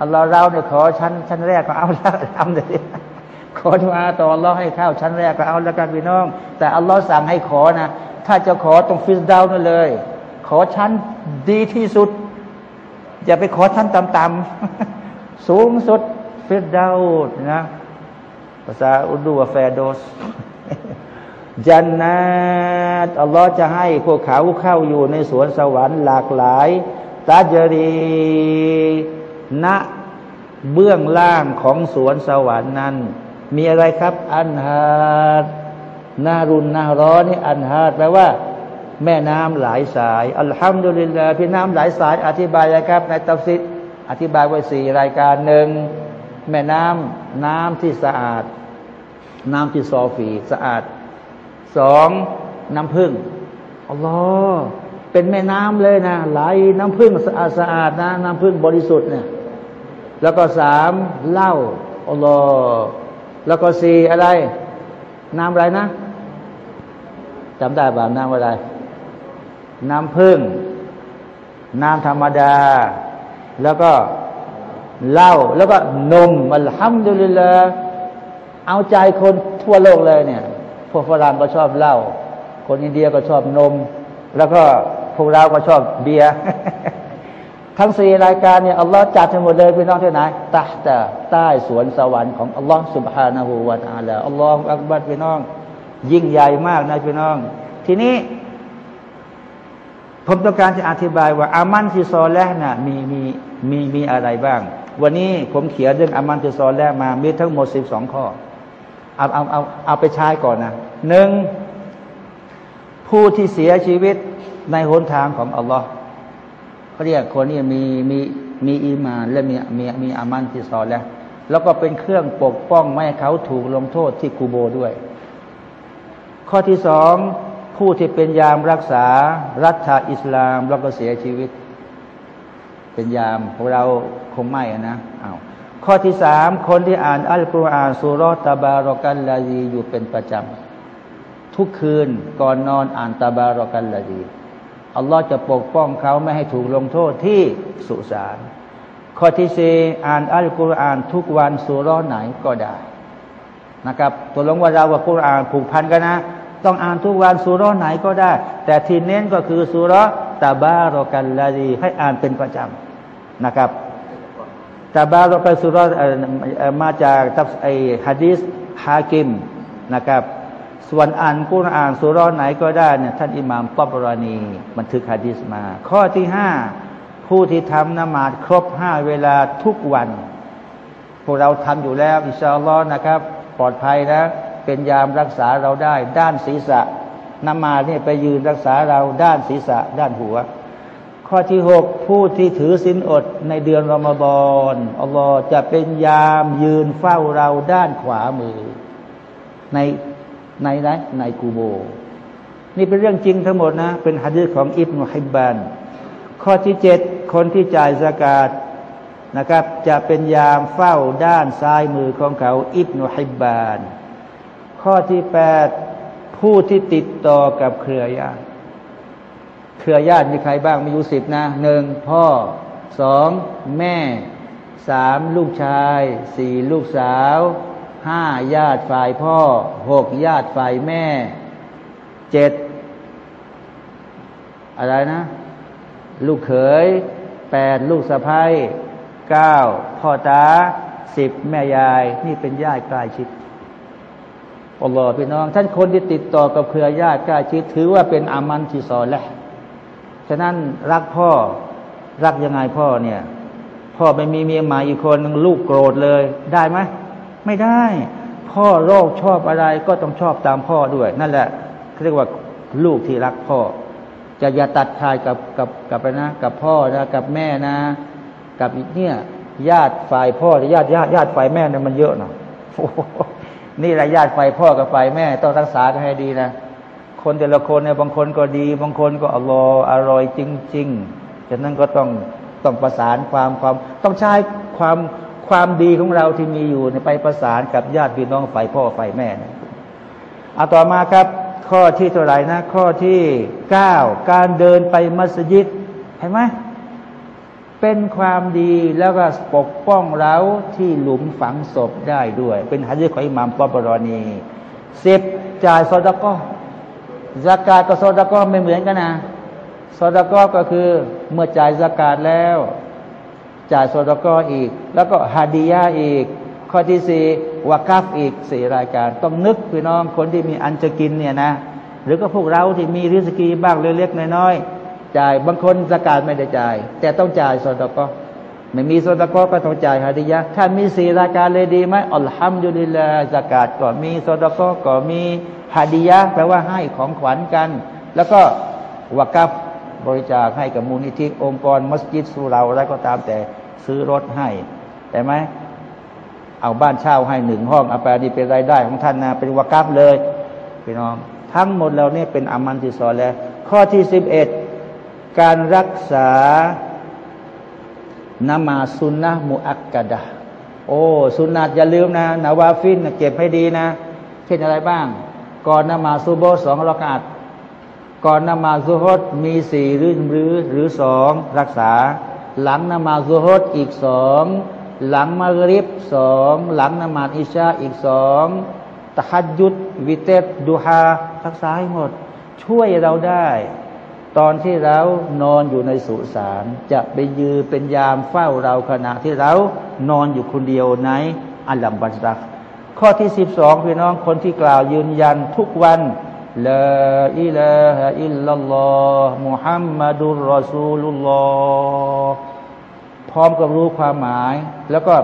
อัลลอฮ์เราเนี่ยขอชั้น ชั้นแรกก็เอาแล้วทำเลยขอทุอาต่ออัลลอฮ์ให้เข้าชั้นแรกก็เอาแล้วกันพี่น้อง แต่อัลลอฮ์สั่งให้ขอนะถ้าจะขอต้องฟิสดาวนั่นเลย ขอชั้นดีที่สุด อย่าไปขอชั้นต่ำๆสูงสุดฟิสดาวนะภาษาอุดูว่าแฟโดสจันนาตอัลลอฮ์จะให้พวกเขาเข้าอยู่ในสวนสวรรค์หลากหลายตาจรีณเบื้องล่างของสวนสวรรค์นั้น มีอะไรครับ อันฮาดนารุนนาร้อนนี่อันฮาดแปลว่า แม่น้ำหลายสาย อัลฮัมดุลิลลาห์พี่น้ำหลายสาย อธิบายนะครับ ในตัฟซิดอธิบายไว้สี่รายการหนึ่งแม่น้ำน้ำที่สะอาด น้ำที่ซอฟีสะอาดสองน้ำพึ่งอัลลอฮ์เป็นแม่น้ำเลยนะไหลน้ำพึ่งสะอาดสะอาดนะ น้ำพึ่งบริสุทธิ์เนี่ยแล้วก็สามเหล้าอัลลอฮ์แล้วก็สี่อะไร น้ำอะไรนะจำได้ป่าน้ำอะไร น้ำผึ้งน้ำธรรมดา แล้วก็เหล้าแล้วก็นมมันห้ำดุลยละเอาใจคนทั่วโลกเลยเนี่ย พวกฝรั่งก็ชอบเหล้าคนอินเดียก็ชอบนม แล้วก็พวกเราก็ชอบเบียร์ทั้งสี่รายการเนี่ยอัลลอฮ์จัดทั้งหมดเลยพี่น้องที่ไหนตาตาใต้สวนสวรรค์ของอัลลอฮ์สุบฮานาหูวาตาลาอัลลอฮ์อักบัดพี่น้อง ยิ่งใหญ่มากนะพี่น้อง ทีนี้ ผมต้องการจะอธิบายว่าอามันที่ซอแลน่ะมีมีมีมีอะไรบ้าง วันนี้ผมเขียนเรื่องอามันที่ซอแลมามีทั้งหมดสิบสองข้อเอาเอาเอาเอาไปใช้ก่อนนะหนึ่งผู้ที่เสียชีวิตในหนทางของอัลลอฮ์เขาเรียกคนนี้มีมีมีอีมานและมีมีมีอามันที่ซอแล้วแล้วก็เป็นเครื่องปกป้องไม่ให้เขาถูกลงโทษที่กูโบด้วย ข้อที่สอง ผู้ที่เป็นยามรักษารัฐอิสลามแล้วก็เสียชีวิต เป็นยามของเราคงไม่นะอา้าวข้อที่สามคนที่อ่านอัลกุรอานสุรตาบารอกันลาดีอยู่เป็นประจำทุกคืนก่อนนอนอ่านตาบารอกันลาดีอัลลอฮ์จะปกป้องเขาไม่ให้ถูกลงโทษที่สุสานข้อที่สี่อ่านอัลกุรอานทุกวันสุรไหนก็ได้นะครับตัวลงว่าเรากับกุรอานผูกพันกันนะ ต้องอ่านทุกวันสุร้อไหนก็ได้ แต่ที่เน้นก็คือสุรตาบารอกันลาดีให้อ่านเป็นประจำนะครับตาบารอกันสุรมาจากตับไอฮะดีษฮากิมนะครับ ส่วนอ่านกุรอ่านสุร้อไหนก็ได้เนี่ยท่านอิหม่ามตอบรานีบันทึกฮะดีษมา ข้อที่ห้าผู้ที่ทำนมาดครบห้าเวลาทุกวัน พวกเราทำอยู่แล้วอินชาอัลลอฮ์นะครับ ปลอดภัยนะ เป็นยามรักษาเราได้ ด้านศีรษะนมาเนี่ยไปยืนรักษาเราด้านศีรษะ ด้านหัว ข้อที่หกผู้ที่ถือศีลอดในเดือนรอมฎอนอัลลอฮ์จะเป็นยามยืนเฝ้าเราด้านขวามือ ในในไหนในกูโบ นี่เป็นเรื่องจริงทั้งหมดนะ เป็นฮะดีษของอิบนุฮิบบานข้อที่เจ็ดคนที่จ่ายสกาดนะครับ จะเป็นยามเฝ้าด้านซ้ายมือของเขาอิบนุฮิบบาน ข้อที่แปดผู้ที่ติดต่อกับเครือญาติ เครือญาติมีใครบ้างมีอยู่สิบนะหนึ่งพ่อสองแม่สามลูกชายสี่ลูกสาวห้าญาติฝ่ายพ่อหกญาติฝ่ายแม่เจ็ดอะไรนะ ลูกเขยแปดลูกสะพ้ายเก้าพ่อตาสิบแม่ยาย นี่เป็นญาติใกล้ชิด อัลลอฮ์พี่น้อง ท่านคนที่ติดต่อกับเครือญาติใกล้ชิดถือว่าเป็นอามันที่สอนแล้วฉะนั้นรักพ่อรักยังไงพ่อเนี่ย พ่อไปมีเมียใหม่อีกคนนึงลูกโกรธเลย ได้ไหมไม่ได้ พ่อโรคชอบอะไรก็ต้องชอบตามพ่อด้วย นั่นแหละเรียกว่าลูกที่รักพ่อ จะอย่าตัดขาดกับกับกับนะกับพ่อนะกับแม่นะ กับเนี่ยญาติฝ่ายพ่อญาติญาติญาติฝ่ายแม่เนี่ยมันเยอะเนาะ นี่แหละญาติฝ่ายพ่อกับฝ่ายแม่ต้องรักษากันให้ดีนะ คนแต่ละคนเนี่ยบางคนก็ดี บางคนก็อร่อยอร่อยจริงๆฉะนั้นก็ต้องต้องประสานความความ ต้องใช้ความความดีของเราที่มีอยู่ไปประสานกับญาติพี่น้องฝ่ายพ่อฝ่ายแม่นะเอาต่อมาครับ ข้อที่เท่าไหร่นะ ข้อที่เก้าการเดินไปมัสยิดเห็นไหม เป็นความดีแล้วก็ปกป้องเราที่หลุมฝังศพได้ด้วย เป็นฮะดีษของอิหม่ามปอบรอนีสิบจ่ายซอดก็สากาศกับซอดก็ไม่เหมือนกันนะซอดก็ก็คือเมื่อจ่ายสากาศแล้ว จ่ายซอดก็อีก แล้วก็ฮาดียาอีก ข้อที่สี่วากัฟอีกสี่รายการ ต้องนึกพี่น้องคนที่มีอันจะกินเนี่ยนะ หรือก็พวกเราที่มีริสกีบ้างเล็กๆน้อยๆ จ่ายบางคนสกาดไม่ได้จ่าย แต่ต้องจ่ายซอดก็ไม่มีซอดก็ก็ต้องจ่ายฮาดียะถ้ามีสี่รายการเลยดีไหมอัลฮัมดุลิลลาสกาดก็มีซอดก็ก็มีฮาดียะแปลว่าให้ของขวัญกัน แล้วก็วากัฟบริจาคให้กับมูลนิธิองค์กรมัสยิดสุเราอะไรก็ตามแต่ซื้อรถให้แต่ไหมเอาบ้านเช่าให้หนึ่งห้องเอาไปนี่เป็นรายได้ของท่านนะเป็นวากับเลยพี่น้อง ทั้งหมดเราเนี่ยเป็นอามันที่สอนแล้ว ข้อที่สิบเอ็ด การรักษานมาสุนนะมุอักกะดะโอ้สุนัตอย่าลืมนะนาวาฟินเก็บให้ดีนะ เช่นอะไรบ้าง ก่อนนมาซูโบสองรากาศก่อนนมาซูฮดมีสี่หรือหรือหรือสองรักษา หลังนมาซูฮดอีกสองหลังมากริบสองหลังนมาอิชาอีกสองตะฮัดยุดวิเตตดูฮารักษาให้หมด ช่วยเราได้ ตอนที่เรานอนอยู่ในสุสานจะไปยืนเป็นยามเฝ้าเราขณะที่เรานอนอยู่คนเดียวในอัลลัมบัสรัก ข้อที่สิบสองพี่น้องคนที่กล่าวยืนยันทุกวันลาอิลาฮะอิลลัลลอฮ์มุฮัมมัดุลรอซูลุลลอฮ์พร้อมกับรู้ความหมาย แล้วก็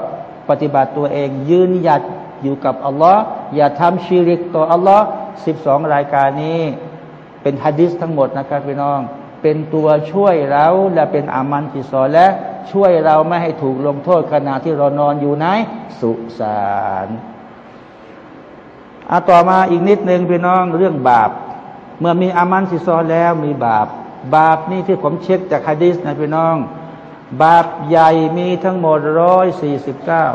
ปฏิบัติตัวเองยืนหยัดอยู่กับอัลลอฮ์อย่าทำชีริกต่ออัลลอฮ์สิบสองรายการนี้ เป็นฮะดิษทั้งหมดนะครับพี่น้อง เป็นตัวช่วยเราและเป็นอามันที่สอนและช่วยเราไม่ให้ถูกลงโทษขณะที่เรานอนอยู่ในสุสานอาต่อมาอีกนิดหนึ่งพี่น้องเรื่องบาป เมื่อมีอามันสิซอนแล้วมีบาป บาปนี่ที่ผมเช็คจากฮะดิษนะพี่น้อง บาปใหญ่มีทั้งหมดร้อยสี่สิบเก้า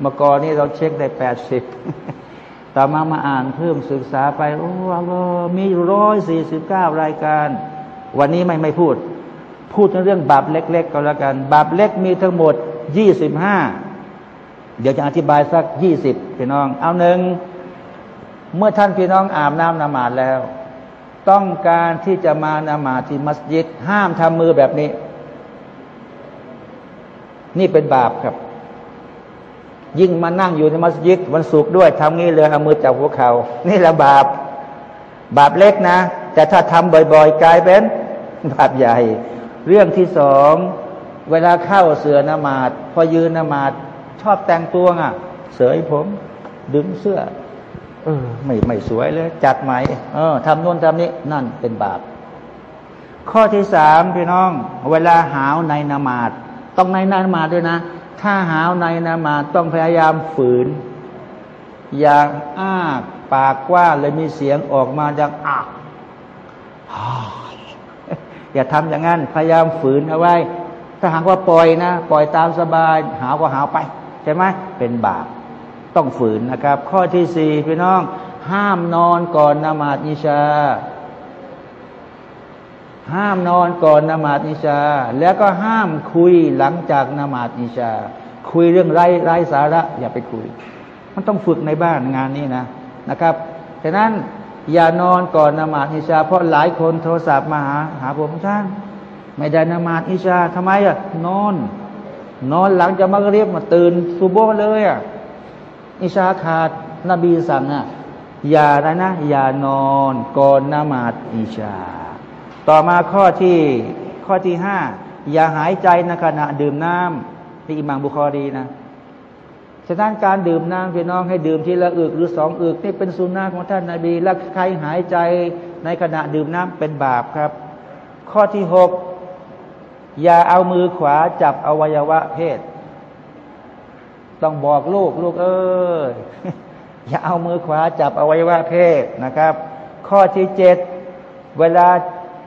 เมื่อก่อนนี่เราเช็คได้แปดสิบ ต่อมามาอ่านเพิ่มศึกษาไปโอ้โหมีร้อยสี่สิบเก้ารายการ วันนี้ไม่ไม่พูด พูดเรื่องบาปเล็ก ๆ ก็แล้วกัน บาปเล็กมีทั้งหมดยี่สิบห้าเดี๋ยวจะอธิบายสักยี่สิบพี่น้อง เอาหนึ่งเมื่อท่านพี่น้องอาบน้ำนมาดแล้ว ต้องการที่จะมานมาที่มัสยิด ห้ามทำมือแบบนี้ นี่เป็นบาปครับ ยิ่งมานั่งอยู่ในมัสยิดวันศุกร์ด้วยทำงี้เลยเอามือจับหัวเขานี่แหละบาป บาปเล็กนะ แต่ถ้าทำบ่อยๆกลายเป็นบาปใหญ่ เรื่องที่สองเวลาเข้าเสือนมาดพอยืนนมาดชอบแต่งตัวอะ เสยผม ดึงเสื้อ เออ ไม่ไม่สวยเลย จัดใหม่เออทำโน่นทำนี้นั่นเป็นบาป ข้อที่สามพี่น้อง เวลาหาวในนามาดต้องในนามาดด้วยนะ ถ้าหาวในนามาต้องพยายามฝืน อย่าอ้าปากกว้างเลยมีเสียงออกมาจากอักอย่าทำอย่างนั้น พยายามฝืนเอาไว้ ถ้าหากว่าปล่อยนะ ปล่อยตามสบาย หาวก็หาวไป ใช่ไหมเป็นบาปต้องฝืนนะครับ ข้อที่สี่พี่น้อง ห้ามนอนก่อนนมาดอิชา ห้ามนอนก่อนนมาดอิชา แล้วก็ห้ามคุยหลังจากนมาดอิชา คุยเรื่องไร้ไร้สาระ อย่าไปคุย มันต้องฝึกในบ้านงานนี้นะนะครับฉะนั้นอย่านอนก่อนนมาดอิชา เพราะหลายคนโทรศัพท์มาหาหาผมช่างไม่ได้นมาดอิชาทำไมอะนอน นอนหลังจะมักเรียบมาตื่นสุโบเลยอะอิชาขาดนบีสั่งอะอย่านะนะ อย่านอนก่อนนมาดอิชา ต่อมาข้อที่ข้อที่ห้าอย่าหายใจในขณะดื่มน้ำที่อิหมังบุคอรีนะฉะนั้นการดื่มน้ำพี่น้องให้ดื่มทีละอึกหรือสองอึกนี่เป็นสุนนะของท่านนาบีและใครหายใจในขณะดื่มน้ำเป็นบาปครับ ข้อที่หกอย่าเอามือขวาจับอวัยวะเพศ ต้องบอกลูกลูกเอ้ยอย่าเอามือขวาจับอวัยวะเพศนะครับ ข้อที่เจ็ดเวลา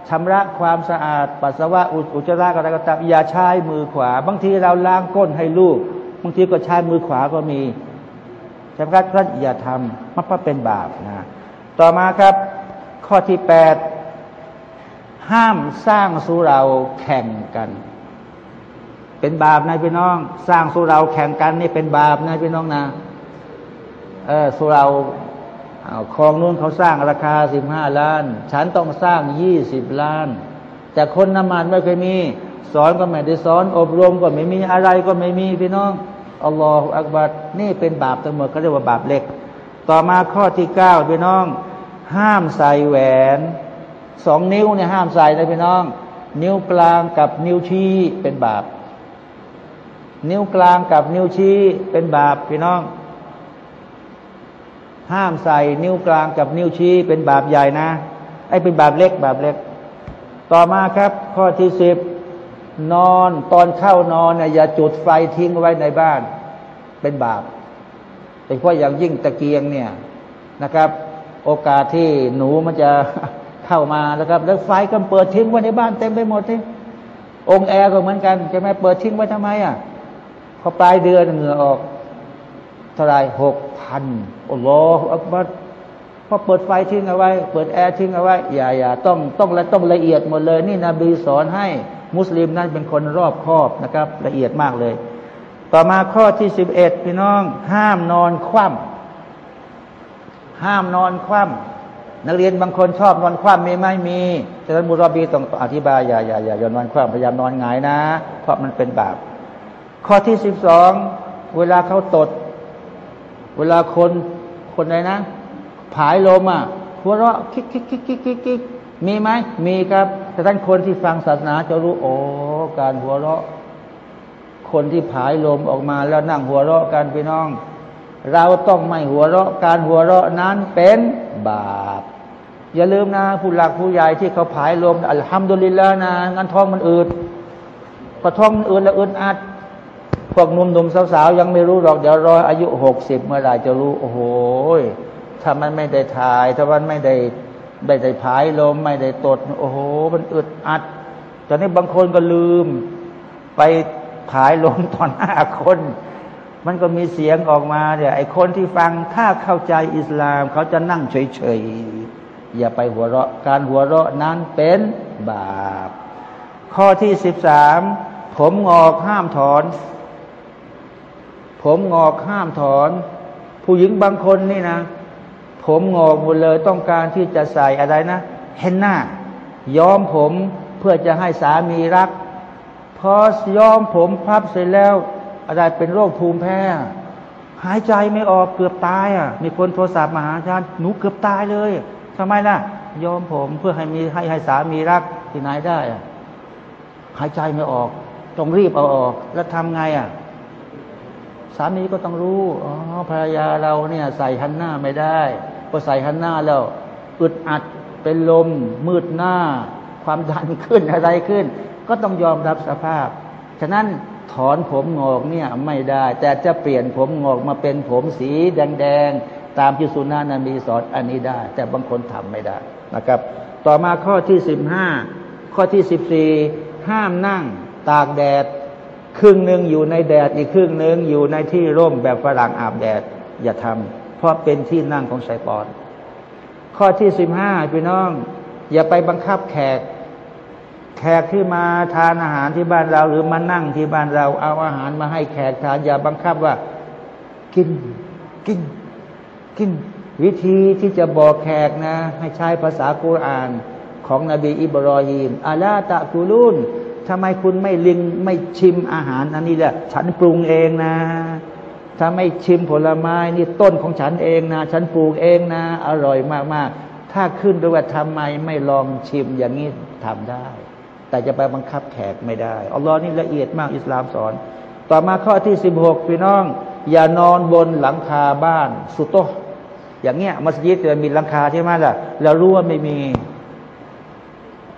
ชำระความสะอาด ปัสสาวะอุจจาระอะไรก็ตามอย่าใช้มือขวา บางทีเราล้างก้นให้ลูก บางทีก็ใช้มือขวาก็มีใช่ไหมครับท่านอย่าทำมันก็เป็นบาปนะต่อมาครับ ข้อที่แปดห้ามสร้างสุเราแข่งกัน เป็นบาปนะพี่น้อง สร้างสุเราแข่งกันนี่เป็นบาปนะพี่น้องนะเออสุเรา คลองนู้นเขาสร้างราคาสิบห้าล้าน ฉันต้องสร้างยี่สิบล้าน แต่คนน้ำมันไม่เคยมี สอนก็ไม่ได้สอน อบรมก็ไม่มีอะไรก็ไม่มีพี่น้องอัลลอฮฺอักบัดนี่เป็นบาปทั้งหมดเขาเรียกว่าบาปเล็ก ต่อมาข้อที่เก้าพี่น้อง ห้ามใส่แหวนสองนิ้วเนี่ยห้ามใส่นะพี่น้อง นิ้วกลางกับนิ้วชี้เป็นบาป นิ้วกลางกับนิ้วชี้เป็นบาปพี่น้อง ห้ามใส่นิ้วกลางกับนิ้วชี้เป็นบาปใหญ่นะไอ้เป็นบาปเล็กบาปเล็ก ต่อมาครับ ข้อที่สิบนอนตอนเข้านอนเนี่ยอย่าจุดไฟทิ้งไว้ในบ้าน เป็นบาปโดยเฉพาะอย่างยิ่งตะเกียงเนี่ยนะครับ โอกาสที่หนูมันจะเข้ามาแล้วครับ แล้วไฟก็เปิดทิ้งไว้ในบ้านเต็มไปหมดที่องแอร์ก็เหมือนกันใช่ไหมเปิดทิ้งไว้ทำไมอะพอปลายเดือนเหงื่อออก เท่าไรหกพันโอ้โหอักบัดพอเปิดไฟทิ้งเอาไว้ เปิดแอร์ทิ้งเอาไว้ อย่าอย่าต้องต้องละต้องละเอียดหมดเลย นี่นบีสอนให้มุสลิมนั้นเป็นคนรอบคอบนะครับ ละเอียดมากเลย ต่อมาข้อที่สิบเอ็ดพี่น้อง ห้ามนอนคว่ำห้ามนอนคว่ำนักเรียนบางคนชอบนอนคว่ำมีไหมมีฉะนั้นมุรบีต้องอธิบายอย่าอย่าอย่าอย่านอนคว่ำพยายามนอนหงายนะ เพราะมันเป็นบาปข้อที่สิบสองเวลาเขาตด เวลาคนคนไหนนะ ผายลมอะหัวเราะคิกคิกคิกคิกคิกคิกมีไหมมีครับ แต่ท่านคนที่ฟังศาสนาจะรู้โอ้การหัวเราะ คนที่ผายลมออกมาแล้วนั่งหัวเราะกันพี่น้อง เราต้องไม่หัวเราะ การหัวเราะนั้นเป็นบาป อย่าลืมนะ ผู้หลักผู้ใหญ่ที่เขาผายลมอัลฮัมดุลิลละนะงั้นท้องมันอืดพอท้องมันอืดแล้วอึดอัด พวกหนุ่มๆสาวๆยังไม่รู้หรอกเดี๋ยวรออายุหกสิบเมื่อไหร่จะรู้ โอ้โหถ้ามันไม่ได้ถ่าย ถ้ามันไม่ได้ไม่ได้ผายลมไม่ได้ตด โอ้โห มันอึดอัดตอนนี้บางคนก็ลืม ไปผายลมตอนหน้าคน มันก็มีเสียงออกมาเนี่ยไอ้คนที่ฟังถ้าเข้าใจอิสลาม เขาจะนั่งเฉยๆ อย่าไปหัวเราะ การหัวเราะนั้นเป็นบาป ข้อที่สิบสามผมงอกห้ามถอน ผมงอกห้ามถอน ผู้หญิงบางคนนี่นะ ผมงอกหมดเลยต้องการที่จะใส่อะไรนะเฮนน่าย้อมผมเพื่อจะให้สามีรักพอย้อมผมพับเสร็จแล้ว อะไรเป็นโรคภูมิแพ้ หายใจไม่ออกเกือบตายอะ มีคนโทรศัพท์มาหาอาจารย์หนูเกือบตายเลยทำไมล่ะย้อมผมเพื่อให้มีให้ให้สามีรักที่ไหนได้อะหายใจไม่ออก ต้องรีบเอาออก แล้วทำไงอะ สามีก็ต้องรู้อ๋อภรรยาเราเนี่ยใส่ฮันหน้าไม่ได้พอใส่ฮันหน้าแล้วอึดอัดเป็นลม มืดหน้า ความดันขึ้นอะไรขึ้น ก็ต้องยอมรับสภาพ ฉะนั้นถอนผมงอกเนี่ยไม่ได้ แต่จะเปลี่ยนผมงอกมาเป็นผมสีแดงๆ ตามที่สุนานะมีสอนอันนี้ได้ แต่บางคนทำไม่ได้นะครับ ต่อมาข้อที่สิบห้าข้อที่สิบสี่ห้ามนั่ง ตากแดด ครึ่งหนึ่งอยู่ในแดดอีกครึ่งหนึ่งอยู่ในที่ร่มแบบฝรั่งอาบแดด อย่าทำเพราะเป็นที่นั่งของไซปอน ข้อที่สิบห้าพี่น้อง อย่าไปบังคับแขก แขกที่มาทานอาหารที่บ้านเรา หรือมานั่งที่บ้านเรา เอาอาหารมาให้แขกทานอย่าบังคับว่า กินกินกินวิธีที่จะบอกแขกนะ ให้ใช้ภาษากุรอานของนบีอิบรอฮีมอาลาตะกูลุน ทำไมคุณไม่ลิงไม่ชิมอาหารอันนี้แหละฉันปรุงเองนะ ถ้าไม่ชิมผลไม้นี่ต้นของฉันเองนะ ฉันปลูกเองนะ อร่อยมากๆ ถ้าขึ้นด้วยว่าทำไมไม่ลองชิมอย่างนี้ทำได้ แต่จะไปบังคับแขกไม่ได้อัลลอฮ์นี่ละเอียดมากอิสลามสอน ต่อมาข้อที่สิบหกพี่น้อง อย่านอนบนหลังคาบ้าน สุโตอย่างเงี้ยมัสยิดจะมีหลังคาใช่ไหมล่ะ แล้วรู้ว่าไม่มี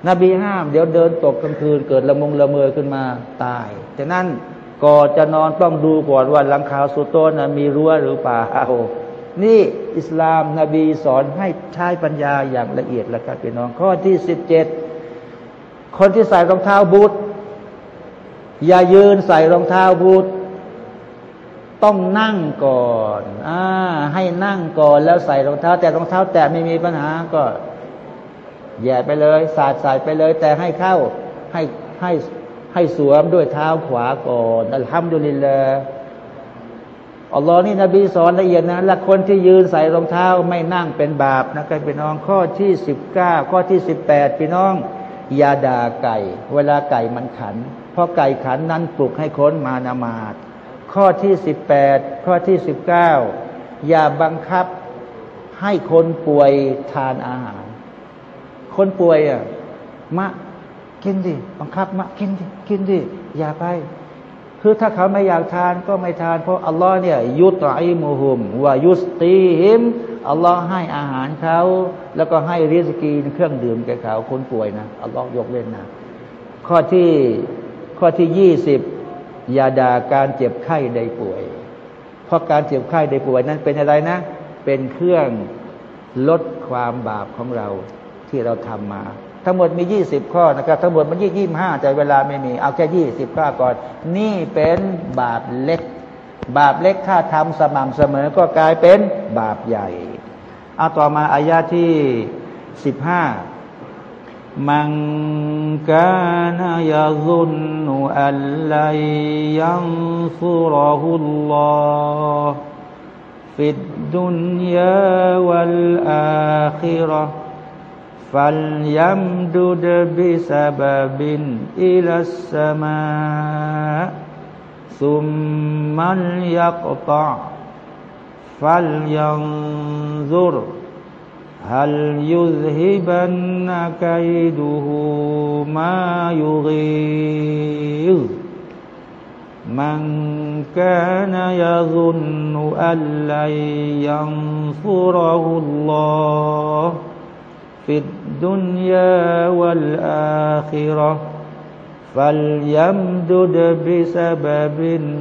นบีห้าม เดี๋ยวเดินตกกลางคืน เกิดละมงละเมอขึ้นมาตาย ฉะนั้นก่อนจะนอนต้องดูก่อนว่าหลังคาสุโตนะมีรั้วหรือเปล่า นี่อิสลามนบีสอนให้ใช้ปัญญาอย่างละเอียดแล้วครับพี่น้อง ข้อที่สิบเจ็ดคนที่ใส่รองเท้าบูทอย่ายืนใส่รองเท้าบูทต้องนั่งก่อนอ่าให้นั่งก่อนแล้วใส่รองเท้า แต่รองเท้า แตะไม่มีปัญหาก็ แย่ไปเลยสาดใส่ไปเลย แต่ให้เข้าให้ให้ให้สวมด้วยเท้าขวาก่อนอัลฮัมดุลิลลาอัลลอฮ์นี่นบีสอนละเอียดนะและคนที่ยืนใส่รองเท้าไม่นั่งเป็นบาปนะครับพี่น้องข้อที่สิบเก้าข้อที่สิบแปดพี่น้องยาด่าไก่ เวลาไก่มันขันเพราะไก่ขันนั้นปลุกให้คนมานามาดข้อที่สิบแปดข้อที่สิบเก้าอย่าบังคับให้คนป่วยทานอาหาร คนป่วยอะมะกินดิบังคับมะกินดิกินดิอย่าไป คือถ้าเขาไม่อยากทานก็ไม่ทาน เพราะอัลลอฮ์เนี่ยยุตไอมุฮุมว่ายุสตีหิมอัลลอฮ์ให้อาหารเขา แล้วก็ให้ริสกีเครื่องดื่มแก่เขาคนป่วยนะอัลลอฮ์ยกเล่นนะข้อที่ข้อที่ยี่สิบยาดาการเจ็บไข้ใดป่วย เพราะการเจ็บไข้ได้ป่วยนั้นเป็นอะไรนะ เป็นเครื่องลดความบาปของเรา ที่เราทำมา ทั้งหมดมียี่สิบข้อนะครับ ทั้งหมดมันยี่ยี่ห้าแต่เวลาไม่มี เอาแค่ยี่สิบข้อก่อน นี่เป็นบาปเล็ก บาปเล็กถ้าทำสม่ำเสมอก็กลายเป็นบาปใหญ่ เอาต่อมาอายาที่สิบห้า من كان يظن أن لن ينصره الله في الدنيا والآخرة فليمدد بسبب إلى السماء ثم ليقطع فلينظر هل يذهبن كيده ما يغيظ من كان يظن أن لن ينصره الله في الدنيا والآخرة فليمدد بسبب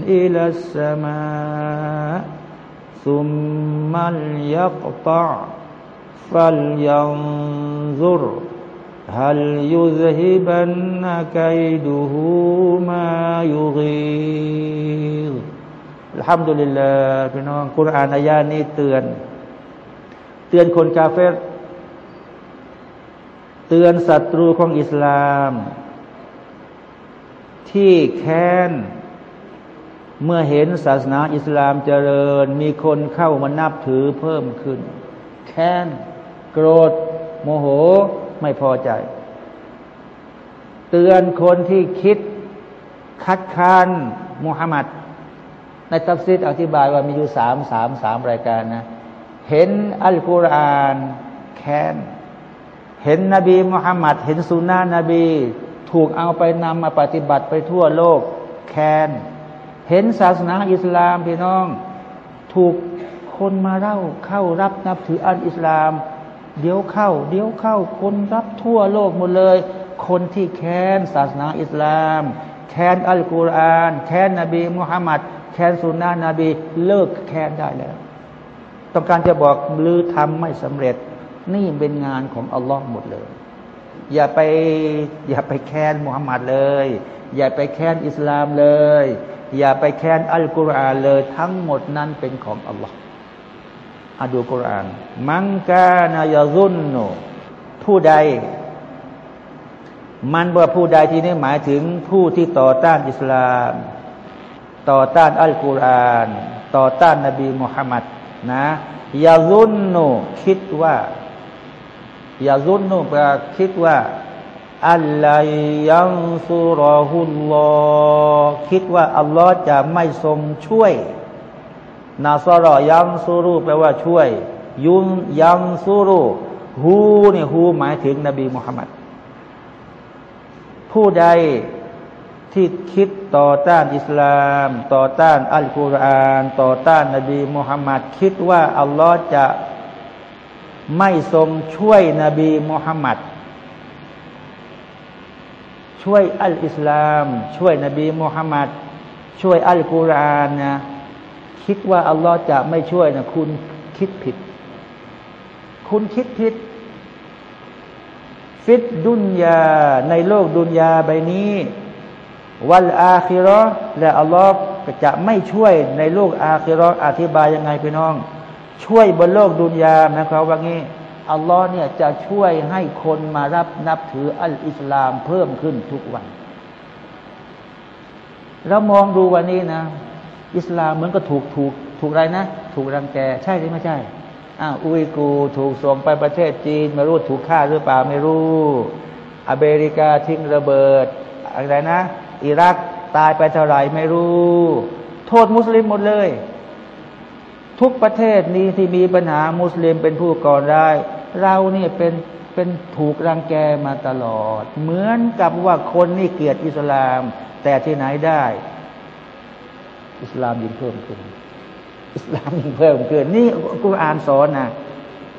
إلى السماء ثم ليقطع فلينظر هل يذهبن كيده ما يغيظ الحمد لله พี่น้องคุรานอายานี้เตือน เตือนคนกาเฟร เตือนศัตรูของอิสลาม ที่แค้น เมื่อเห็นศาสนาอิสลามเจริญ มีคนเข้ามานับถือเพิ่มขึ้น แค้น โกรธ โมโหไม่พอใจ เตือนคนที่คิดคัดค้านมุฮัมมัดในตัฟซีรอธิบายว่ามีอยู่สามสามสามรายการนะ เห็นอัลกุรอานแค้น เห็นนบีมุฮัมมัดเห็นสุนนะนบี ถูกเอาไปนำมาปฏิบัติไปทั่วโลกแคนเห็นศาสนาอิสลามพี่น้อง ถูกคนมาเล่าเข้ารับนับถืออัลอิสลาม เดี๋ยวเข้า เดี๋ยวเข้าคนรับทั่วโลกหมดเลย คนที่แค้นศาสนาอิสลาม แค้นอัลกุรอาน แค้นนบีมุฮัมมัดแค้นสุนนะนบีเลิกแค้นได้แล้ว ต้องการจะบอกลือทำไม่สำเร็จ นี่เป็นงานของอัลลอฮ์หมดเลย อย่าไปอย่าไปแค้นมุฮัมมัดเลย อย่าไปแค้นอิสลามเลย อย่าไปแค้นอัลกุรอานเลย ทั้งหมดนั้นเป็นของอัลลอฮ์อาดูกุรอาน มังกานายซุนโนผู้ใด มันว่าผู้ใดที่นี่หมายถึงผู้ที่ต่อต้านอิสลาม ต่อต้านอัลกุรอาน ต่อต้านนบีมุฮัมมัดนะยาซุนโนคิดว่า อย่าซุนนแปลคิดว่าอัลลอฮยังซุรอฮุลลอคิดว่าอัลลอฮ์จะไม่ทรงช่วยนาซารอยังซูรุแปลว่าช่วย ยุนยังซูรุฮูเนี่ยฮูหมายถึงนบีมุฮัมมัดผู้ใดที่คิดต่อต้านอิสลาม ต่อต้านอัลกุรอาน ต่อต้านนบีมุฮัมมัดคิดว่าอัลลอฮ์จะ ไม่ทรงช่วยนบีมุฮัมมัดช่วยอัลอิสลาม ช่วยนบีมุฮัมมัดช่วยอัลกุรอานนะคิดว่าอัลลอฮ์จะไม่ช่วยนะคุณคิดผิด คุณคิดผิด ฟิดดุนยาในโลกดุนยาใบนี้ วันอาคิรอและอัลลอฮ์จะไม่ช่วยในโลกอาคิรออธิบายยังไงพี่น้อง ช่วยบนโลกดุนยานะครับว่างี้อัลลอฮ์เนี่ยจะช่วยให้คนมารับนับถืออัลอิสลามเพิ่มขึ้นทุกวันเรามองดูวันนี้นะ อิสลามเหมือนก็ถูกถูกถูกอะไรนะ ถูกรังแกใช่หรือไม่ใช่อ้าวอุยกูถูกส่งไปประเทศจีนไม่รู้ถูกฆ่าหรือเปล่าไม่รู้ อเมริกาทิ้งระเบิด อะไรนะ อิรักตายไปเท่าไหร่ไม่รู้ โทษมุสลิมหมดเลย ทุกประเทศนี้ที่มีปัญหามุสลิมเป็นผู้ก่อร้ายเราเนี่ยเป็นเป็นถูกรังแกมาตลอด เหมือนกับว่าคนนี่เกลียดอิสลาม แต่ที่ไหนได้ อิสลามยิ่งเพิ่มขึ้น อิสลามยิ่งเพิ่มขึ้น นี่กุรอานสอนนะ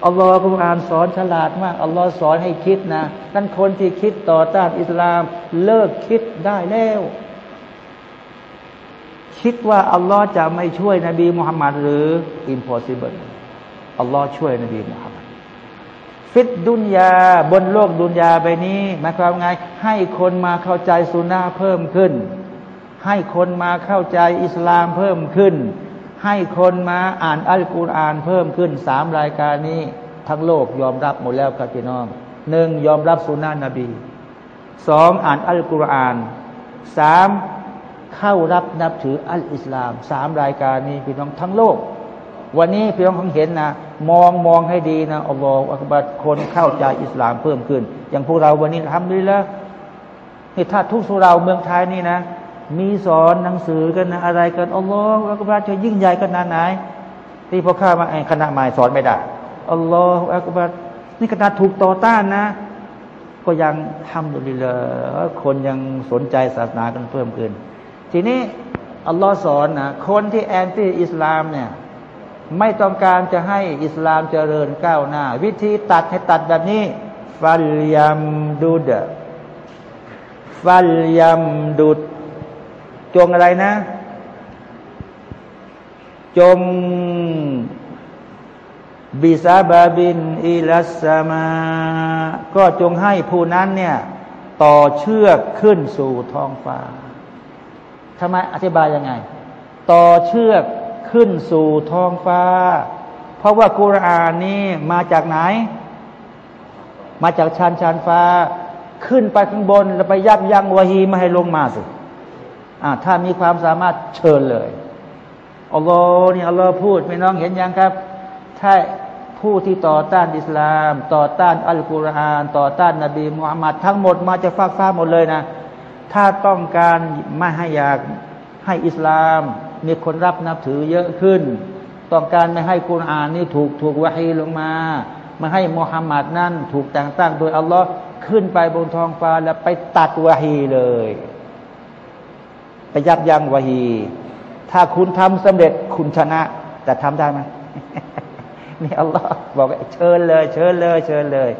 อัลลอฮ์กุรอานสอนฉลาดมากอัลลอฮ์สอนให้คิดนะนั่นคนที่คิดต่อต้านอิสลาม เลิกคิดได้แล้ว คิดว่าอัลลอฮ์จะไม่ช่วยนบีมุฮัมมัดหรือ impossible อัลลอฮ์ช่วยนบีมุฮัมมัดฟิดดุนยาบนโลกดุนยาไปนี้หมายความไง ให้คนมาเข้าใจสุนนะเพิ่มขึ้น ให้คนมาเข้าใจอิสลามเพิ่มขึ้น ให้คนมาอ่านอัลกุรอานเพิ่มขึ้นสามรายการนี้ทั้งโลกยอมรับหมดแล้วครับพี่น้องหนึ่งยอมรับสุนนะนบีสองอ่านอัลกุรอานสาม เข้ารับนับถืออัลอิสลามสามรายการนี้พี่น้องทั้งโลก วันนี้พี่น้องคงเห็นนะมองมองให้ดีนะอัลลอฮฺอักบัดคนเข้าใจอิสลามเพิ่มขึ้น อย่างพวกเราวันนี้ทำดีแล้วนี่ถ้าทุกสุเราเมืองไทยนี่นะ มีสอนหนังสือกันนะอะไรกันอัลลอฮฺอักบัดจะยิ่งใหญ่ขนาดไหนที่พอข้ามาไอ้คณะหมายสอนไม่ได้อัลลอฮฺอักบัดนี่ขนาดถูกต่อต้านนะก็ยังทำดุลิลละคนยังสนใจศาสนากันเพิ่มขึ้น ทีนี้อัลลอฮ์สอนนะคนที่แอนตี้อิสลามเนี่ยไม่ต้องการจะให้อิสลามเจริญก้าวหน้า วิธีตัดให้ตัดแบบนี้فليمدد فليمدد จงอะไรนะ จงبسبب إلى السماء ก็จงให้ผู้นั้นเนี่ย ต่อเชือกขึ้นสู่ท้องฟ้า ทำไมอธิบายยังไง ต่อเชือกขึ้นสู่ท้องฟ้า เพราะว่ากุรานนี้มาจากไหน มาจากชานชานฟ้า ขึ้นไปข้างบนแล้วไปยับยั้งวะฮีมาให้ลงมาสิถ้ามีความสามารถเชิญเลยอัลลอฮ์นี่อัลลอฮ์พูดไม่น้องเห็นยังครับ ถ้าผู้ที่ต่อต้านอิสลาม ต่อต้านอัลกุรอาน ต่อต้านนบีมุฮัมมัดทั้งหมดมาจากฟากฟ้าหมดเลยนะ ถ้าต้องการไม่ให้อยากให้อิสลาม มีคนรับนับถือเยอะขึ้น ต้องการไม่ให้กุรอานนี่ถูกถูกวะฮีลงมาไม่ให้มุฮัมมัดนั่นถูกแต่งตั้งโดยอัลลอฮ์ขึ้นไปบนท้องฟ้าแล้วไปตัดวะฮีเลยไปยับยั้งวะฮี ถ้าคุณทำสำเร็จคุณชนะ แต่ทำได้ไหมนี่อัลลอฮ์บอกเชิญเลย เชิญเลย เชิญเลย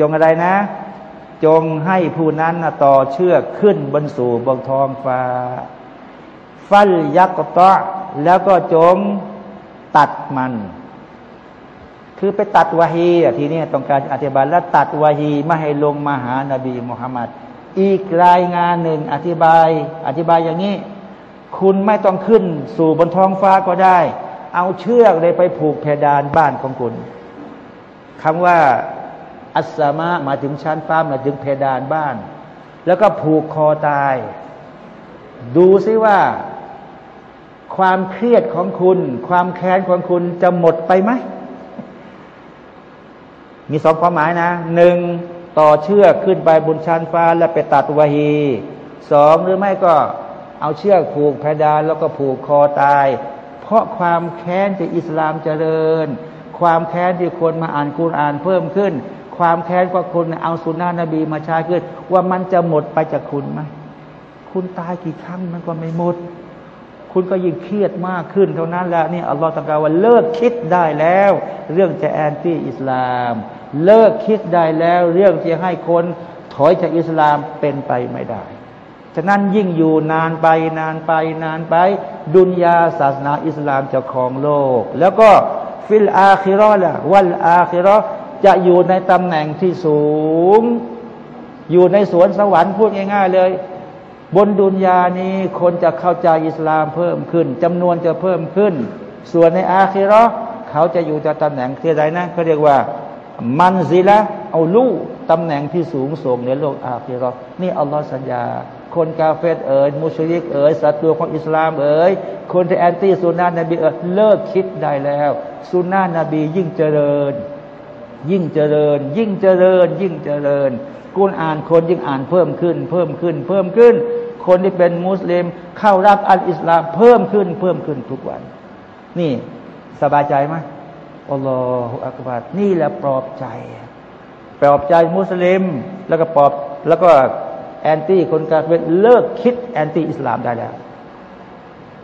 จงอะไรนะ จงให้ผู้นั้นต่อเชือกขึ้นบนสู่บนท้องฟ้า ฟัลยักตะแล้วก็จงตัดมัน คือไปตัดวาฮีทีนี้ต้องการอธิบายแล้วตัดวาฮีไม่ให้ลงมาหานาบีมุฮัมมัดอีกรายงานหนึ่งอธิบาย อธิบายอย่างนี้ คุณไม่ต้องขึ้นสู่บนท้องฟ้าก็ได้ เอาเชือกเลยไปผูกเพดานบ้านของคุณคำว่า อัสมะมาถึงชั้นฟ้ามาถึงเพดานบ้าน แล้วก็ผูกคอตาย ดูซิว่า ความเครียดของคุณ ความแค้นของคุณจะหมดไปไหม มีสองความหมายนะหนึ่งต่อเชือกขึ้นไปบนชั้นฟ้า แล้วไปตัดวะฮีสองหรือไม่ก็เอาเชือกผูกเพดานแล้วก็ผูกคอตาย เพราะความแค้นที่อิสลามเจริญ ความแค้นที่คนมาอ่านกุรอานเพิ่มขึ้น ความแค้นก็คุณเอาซุนนะฮ์นบีมาใช้ขึ้นว่ามันจะหมดไปจากคุณไหมคุณตายกี่ครั้งมันก็ไม่หมด คุณก็ยิ่งเครียดมากขึ้น เท่านั้นแหละนี่อัลลอฮฺตรัสว่าเลิกคิดได้แล้ว เรื่องจะแอนตี้อิสลาม เลิกคิดได้แล้ว เรื่องที่ให้คนถอยจากอิสลามเป็นไปไม่ได้ฉะนั้นยิ่งอยู่นานไปนานไปนานไป ดุนยาศาสนาอิสลามจะครองโลก แล้วก็ฟิลอาคิรอละวัลอาคิรอ จะอยู่ในตำแหน่งที่สูง อยู่ในสวนสวรรค์พูดง่าย ๆ เลย บนดุนยานี้คนจะเข้าใจอิสลามเพิ่มขึ้นจำนวนจะเพิ่มขึ้น ส่วนในอาคิรอเขาจะอยู่จะตำแหน่งที่ใดนะเขาเรียกว่า มันซิละเอาลู่ตำแหน่งที่สูงส่งในโลกอาคิรอนี่อัลลอฮฺสัญญา คนกาเฟตเอ๋ยมุชริกเอ๋ยศัตรูของอิสลามเอ๋ยคนที่แอนตี้สุนนะนบีเอ๋ยเลิกคิดได้แล้ว สุนนะนบียิ่งเจริญ ยิ่งเจริญ ยิ่งเจริญ ยิ่งเจริญกุณอ่านคนยิ่งอ่านเพิ่มขึ้น เพิ่มขึ้น เพิ่มขึ้น คนที่เป็นมุสลิม เข้ารับอัลอิสลามเพิ่มขึ้น เพิ่มขึ้นทุกวัน นี่สบายใจไหมالله أكبرนี่แหละปลอบใจ ปลอบใจมุสลิม แล้วก็ปลอบแล้วก็แอนตี้คนกาเฟรเลิกคิดแอนตี้อิสลามได้แล้ว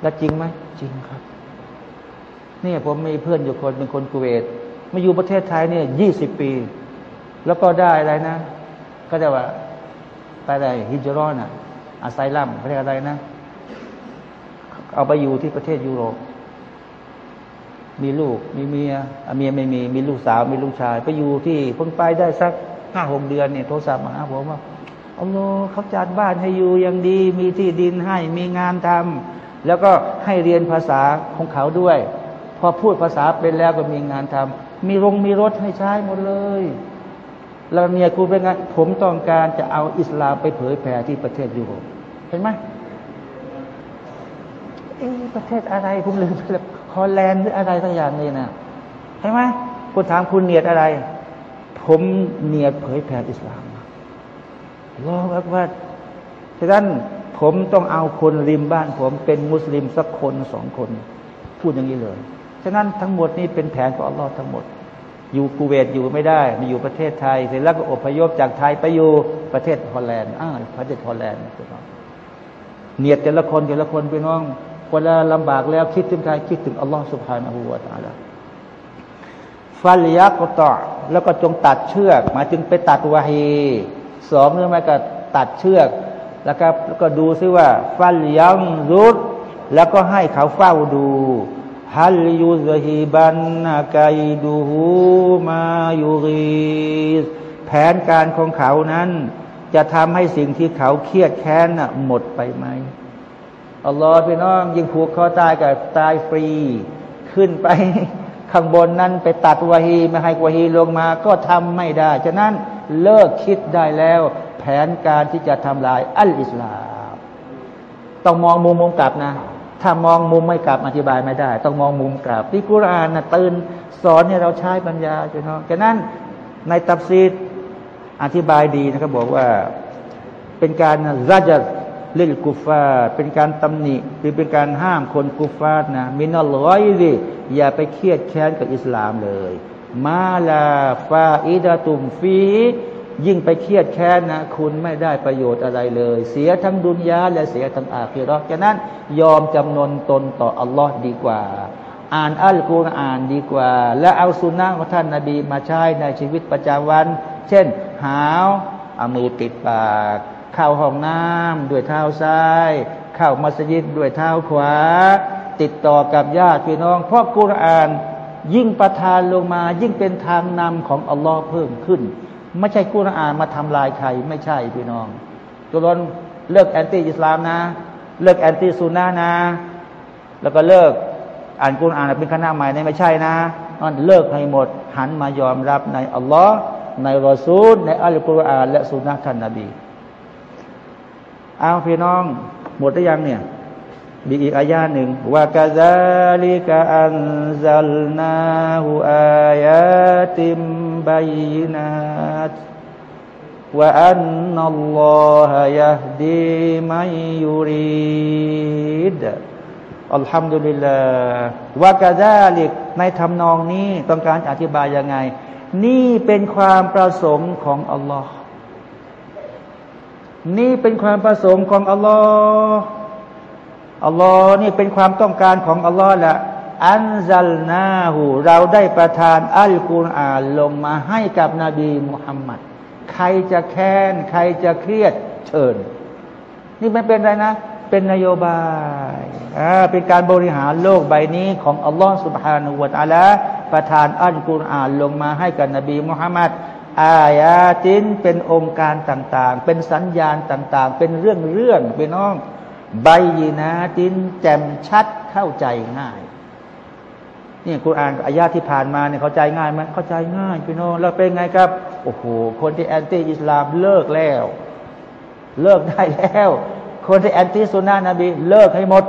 แล้วจริงไหมจริงครับนี่ผมมีเพื่อนอยู่คนเป็นคนกุเวต มาอยู่ประเทศไทยเนี่ยยี่สิบปี แล้วก็ได้อะไรนะ ก็จะว่าไปได้ฮิจเราะฮ์ อะ asylum เรียกอะไรนะ เอาไปอยู่ที่ประเทศยุโรป มีลูก มีเมียเมียไม่มี มีลูกสาว มีลูกชาย ไปอยู่ที่เพิ่งไปได้สักห้าหกเดือนเนี่ยโทรศัพท์มาหาผมว่าอัลลอฮ์เขาจัดบ้านให้อยู่อย่างดี มีที่ดินให้ มีงานทำแล้วก็ให้เรียนภาษาของเขาด้วย พอพูดภาษาเป็นแล้วก็มีงานทำ มีโรงมีรถให้ใช้หมดเลย แล้วเมียกูเป็นไงผมต้องการจะเอาอิสลามไปเผยแผ่ที่ประเทศยุโรปเห็นไหมเอ๊ประเทศอะไรผมลืมไปแล้วฮอลแลนด์หรืออะไรสักอย่างเลยนะเห็นไหมคุณถามคุณเนียดอะไร ผมเนียดเผยแผ่อิสลามรอแบบว่าฉะนั้นผมต้องเอาคนริมบ้านผมเป็นมุสลิมสักคนสองคน พูดอย่างนี้เลย ฉะนั้นทั้งหมดนี้เป็นแผนของอัลลอฮ์ทั้งหมด อยู่กูเวตอยู่ไม่ได้มาอยู่ประเทศไทย เสร็จแล้วก็อพยพจากไทยไปอยู่ประเทศฮอลแลนด์อ้าวประเทศฮอลแลนด์พี่น้องเนียดแต่ละคนแต่ละคนพี่น้องเวลาลำบากแล้วคิดถึงใครคิดถึงอัลลอฮ์สุบฮานาหูวาตาละฟัลยักตะแล้วก็จงตัดเชือกหมายถึงไปตัดวาฮีสองเรื่องมาก็ตัดเชือก แล้วก็แล้วก็ดูซิว่าฟัลยังรุดแล้วก็ให้เขาเฝ้าดู ฮัลยูซฮีบันนาไกดูฮูมายูรีแผนการของเขานั้น จะทำให้สิ่งที่เขาเครียดแค้นน่ะหมดไปไหมอัลลอฮ์พี่น้องยิงผูกคอตายกับตายฟรี ขึ้นไปข้างบนนั้นไปตัดวะฮีไม่ให้วะฮีลงมาก็ทำไม่ได้ ฉะนั้นเลิกคิดได้แล้ว แผนการที่จะทำลายอัลอิสลาม ต้องมองมุมมุมกลับนะ ถ้ามองมุมไม่กลับอธิบายไม่ได้ ต้องมองมุมกลับที่กุรานนะตื่นสอนให้เราใช้ปัญญาพี่น้องฉะนั้นในตับซีดอธิบายดีนะครับบอกว่าเป็นการราชเล่นกุฟาเป็นการตำหนิหรือเป็นการห้ามคนกุฟานะมินัลร้อยดิอย่าไปเครียดแค้นกับอิสลามเลย มาลาฟาอิดาตุมฟี ยิ่งไปเครียดแค้นนะ คุณไม่ได้ประโยชน์อะไรเลย เสียทั้งดุนยาและเสียทั้งอาคิรอฉะนั้นยอมจำนนตนต่ออัลลอฮ์ดีกว่า อ่านอัลกุรอานดีกว่า และเอาสุนนะของท่านนาบีมาใช้ในชีวิตประจำวัน เช่น หาวเอามือปิดปากเข้าห้องน้ำด้วยเท้าซ้าย เข้ามัสยิดด้วยเท้าขวา ติดต่อกับญาติพี่น้อง เพราะกุรอานยิ่งประทานลงมายิ่งเป็นทางนำของอัลลอฮ์เพิ่มขึ้น ไม่ใช่กุรอานมาทำลายใครไม่ใช่พี่น้องจุลนเลิกแอนตี้อิสลามนะ เลิกแอนตี้ซุนนะนะ แล้วก็เลิกอ่านกุรอานเป็นคณะใหม่ในไม่ใช่นะนั่นเลิกให้หมด หันมายอมรับในอัลลอฮ์ในรอซูลในอัลกุรอานและสุนนะท่านนบีเอาพี่น้อง หมดหรือยังเนี่ย มีอีกอายาหนึ่งว่ากาซาลิกะอันซัลนาหูอายาติมบัยนัตว่าอันนัลลอฮะยะดีมัยยูริดอัลฮัมดุลิลลาห์ว่ากาซาลิกในทำนองนี้ต้องการอธิบายยังไง นี่เป็นความประสงค์ของอัลลอฮ์นี่เป็นความประสงค์ของอัลลอฮ์ อัลลอฮ์นี่เป็นความต้องการของอัลลอฮ์ละอันซัลนาหูเราได้ประทานอัลกุรอานลงมาให้กับนบีมุฮัมมัดใครจะแค้น ใครจะเครียดเชิญ นี่ไม่เป็นไรนะ เป็นนโยบายอ่าเป็นการบริหารโลกใบนี้ของอัลลอฮ์สุบฮานาอูตาละประทานอัลกุรอานลงมาให้กับนบีมุฮัมมัดอายาตินเป็นองค์การต่างๆ เป็นสัญญาณต่างๆ เป็นเรื่องเรื่องเป็นน้อง ใบยีนาตินแจ่มชัดเข้าใจง่ายนี่กุรอานอายาที่ผ่านมาเนี่ยเข้าใจง่ายไหมเข้าใจง่ายพี่น้องแล้วเป็นไงครับ โอ้โห คนที่แอนตี้อิสลามเลิกแล้ว เลิกได้แล้ว คนที่แอนตี้ซุนนะนบีเลิกให้หมด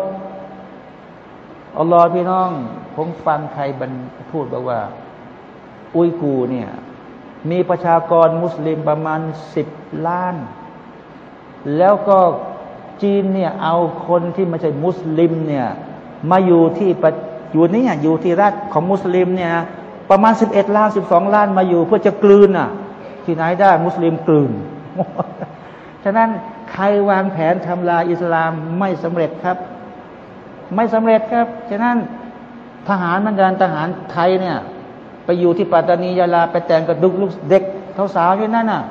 อัลลอฮ์พี่น้องผมฟังใครบันพูดบอกว่า อุยกูเนี่ยมีประชากรมุสลิมประมาณสิบล้าน แล้วก็ จีนเนี่ยเอาคนที่ไม่ใช่มุสลิมเนี่ยมาอยู่ที่ประอยู่นี่อยู่ที่รัฐของมุสลิมเนี่ยประมาณสิบเอ็ดล้านสิบสองล้านมาอยู่ เพื่อจะกลืนอะ ที่ไหนได้มุสลิมกลืน ฉะนั้นใครวางแผนทำลายอิสลามไม่สำเร็จครับ ไม่สำเร็จครับ ฉะนั้นทหารมันกันทหารไทยเนี่ย ไปอยู่ที่ปัตตานียาลาไปแต่งกับดุกลูกเด็กเขาสาวอยู่นั่นน่ะ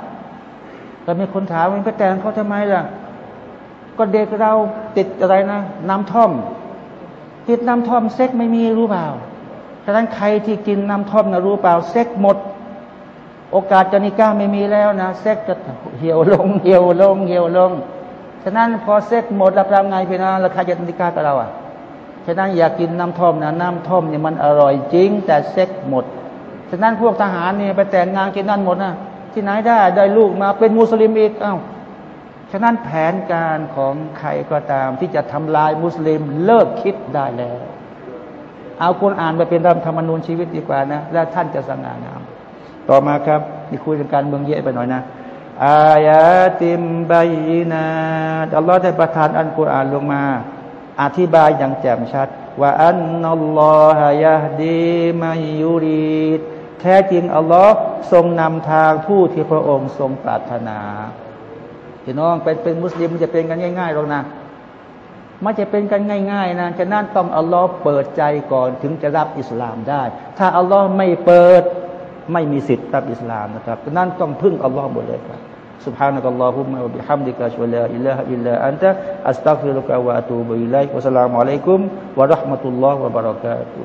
แต่มีคนถามว่าไปแต่งเขาทำไมล่ะ ก็เด็กเราติดอะไรนะ น้ำท่อม ติดน้ำท่อมเซ็กไม่มีรู้เปล่าฉะนั้นใครที่กินน้ำท่อมนะรู้เปล่าเซ็กหมด โอกาสจะนิก้าไม่มีแล้วนะเซ็กจะเหี่ยวลง เหี่ยวลง เหี่ยวลงฉะนั้นพอเซ็กหมดแล้วทำไงพี่น้องราคาจะนิก้ากับเราอะฉะนั้นอยากกินน้ำท่อมนะน้ำท่อมเนี่ยมันอร่อยจริง แต่เซ็กหมดฉะนั้นพวกทหารเนี่ยไปแต่งงานกินนั่นหมดนะที่ไหนได้ได้ลูกมาเป็นมุสลิมอีกอ้าว ฉะนั้นแผนการของใครก็ตามที่จะทำลายมุสลิมเลิกคิดได้แล้ว เอาคุณอ่านไปเป็นรัฐธรรมนูญชีวิตดีกว่านะ แล้วท่านจะสง่างาม ต่อมาครับนี่คุยกันการเมืองเยอะไปหน่อยนะ อายาติมบายนาอัลลอฮ์ได้ประทานอันกุรอานลงมา อธิบายอย่างแจ่มชัด ว่าอันนัลลอฮะยะดีมายุรีดแท้จริงอัลลอฮ์ทรงนำทางผู้ที่พระองค์ทรงปรารถนา พี่น้องเป็นเป็นมุสลิมจะเป็นกันง่ายๆหรอกนะไม่จะเป็นกันง่าย ๆนะฉะนั้นต้องอัลลอฮ์เปิดใจก่อนถึงจะรับอิสลามได้ ถ้าอัลลอฮ์ไม่เปิดไม่มีสิทธิ์รับอิสลามนะครับฉะนั้นต้องพึ่งอัลลอฮ์หมดเลยครับ سبحانك اللهم وبحمدك أشهد أن لا إله إلا أنت أستغفرك وأتوب إليك والسلام عليكم ورحمة الله وبركاته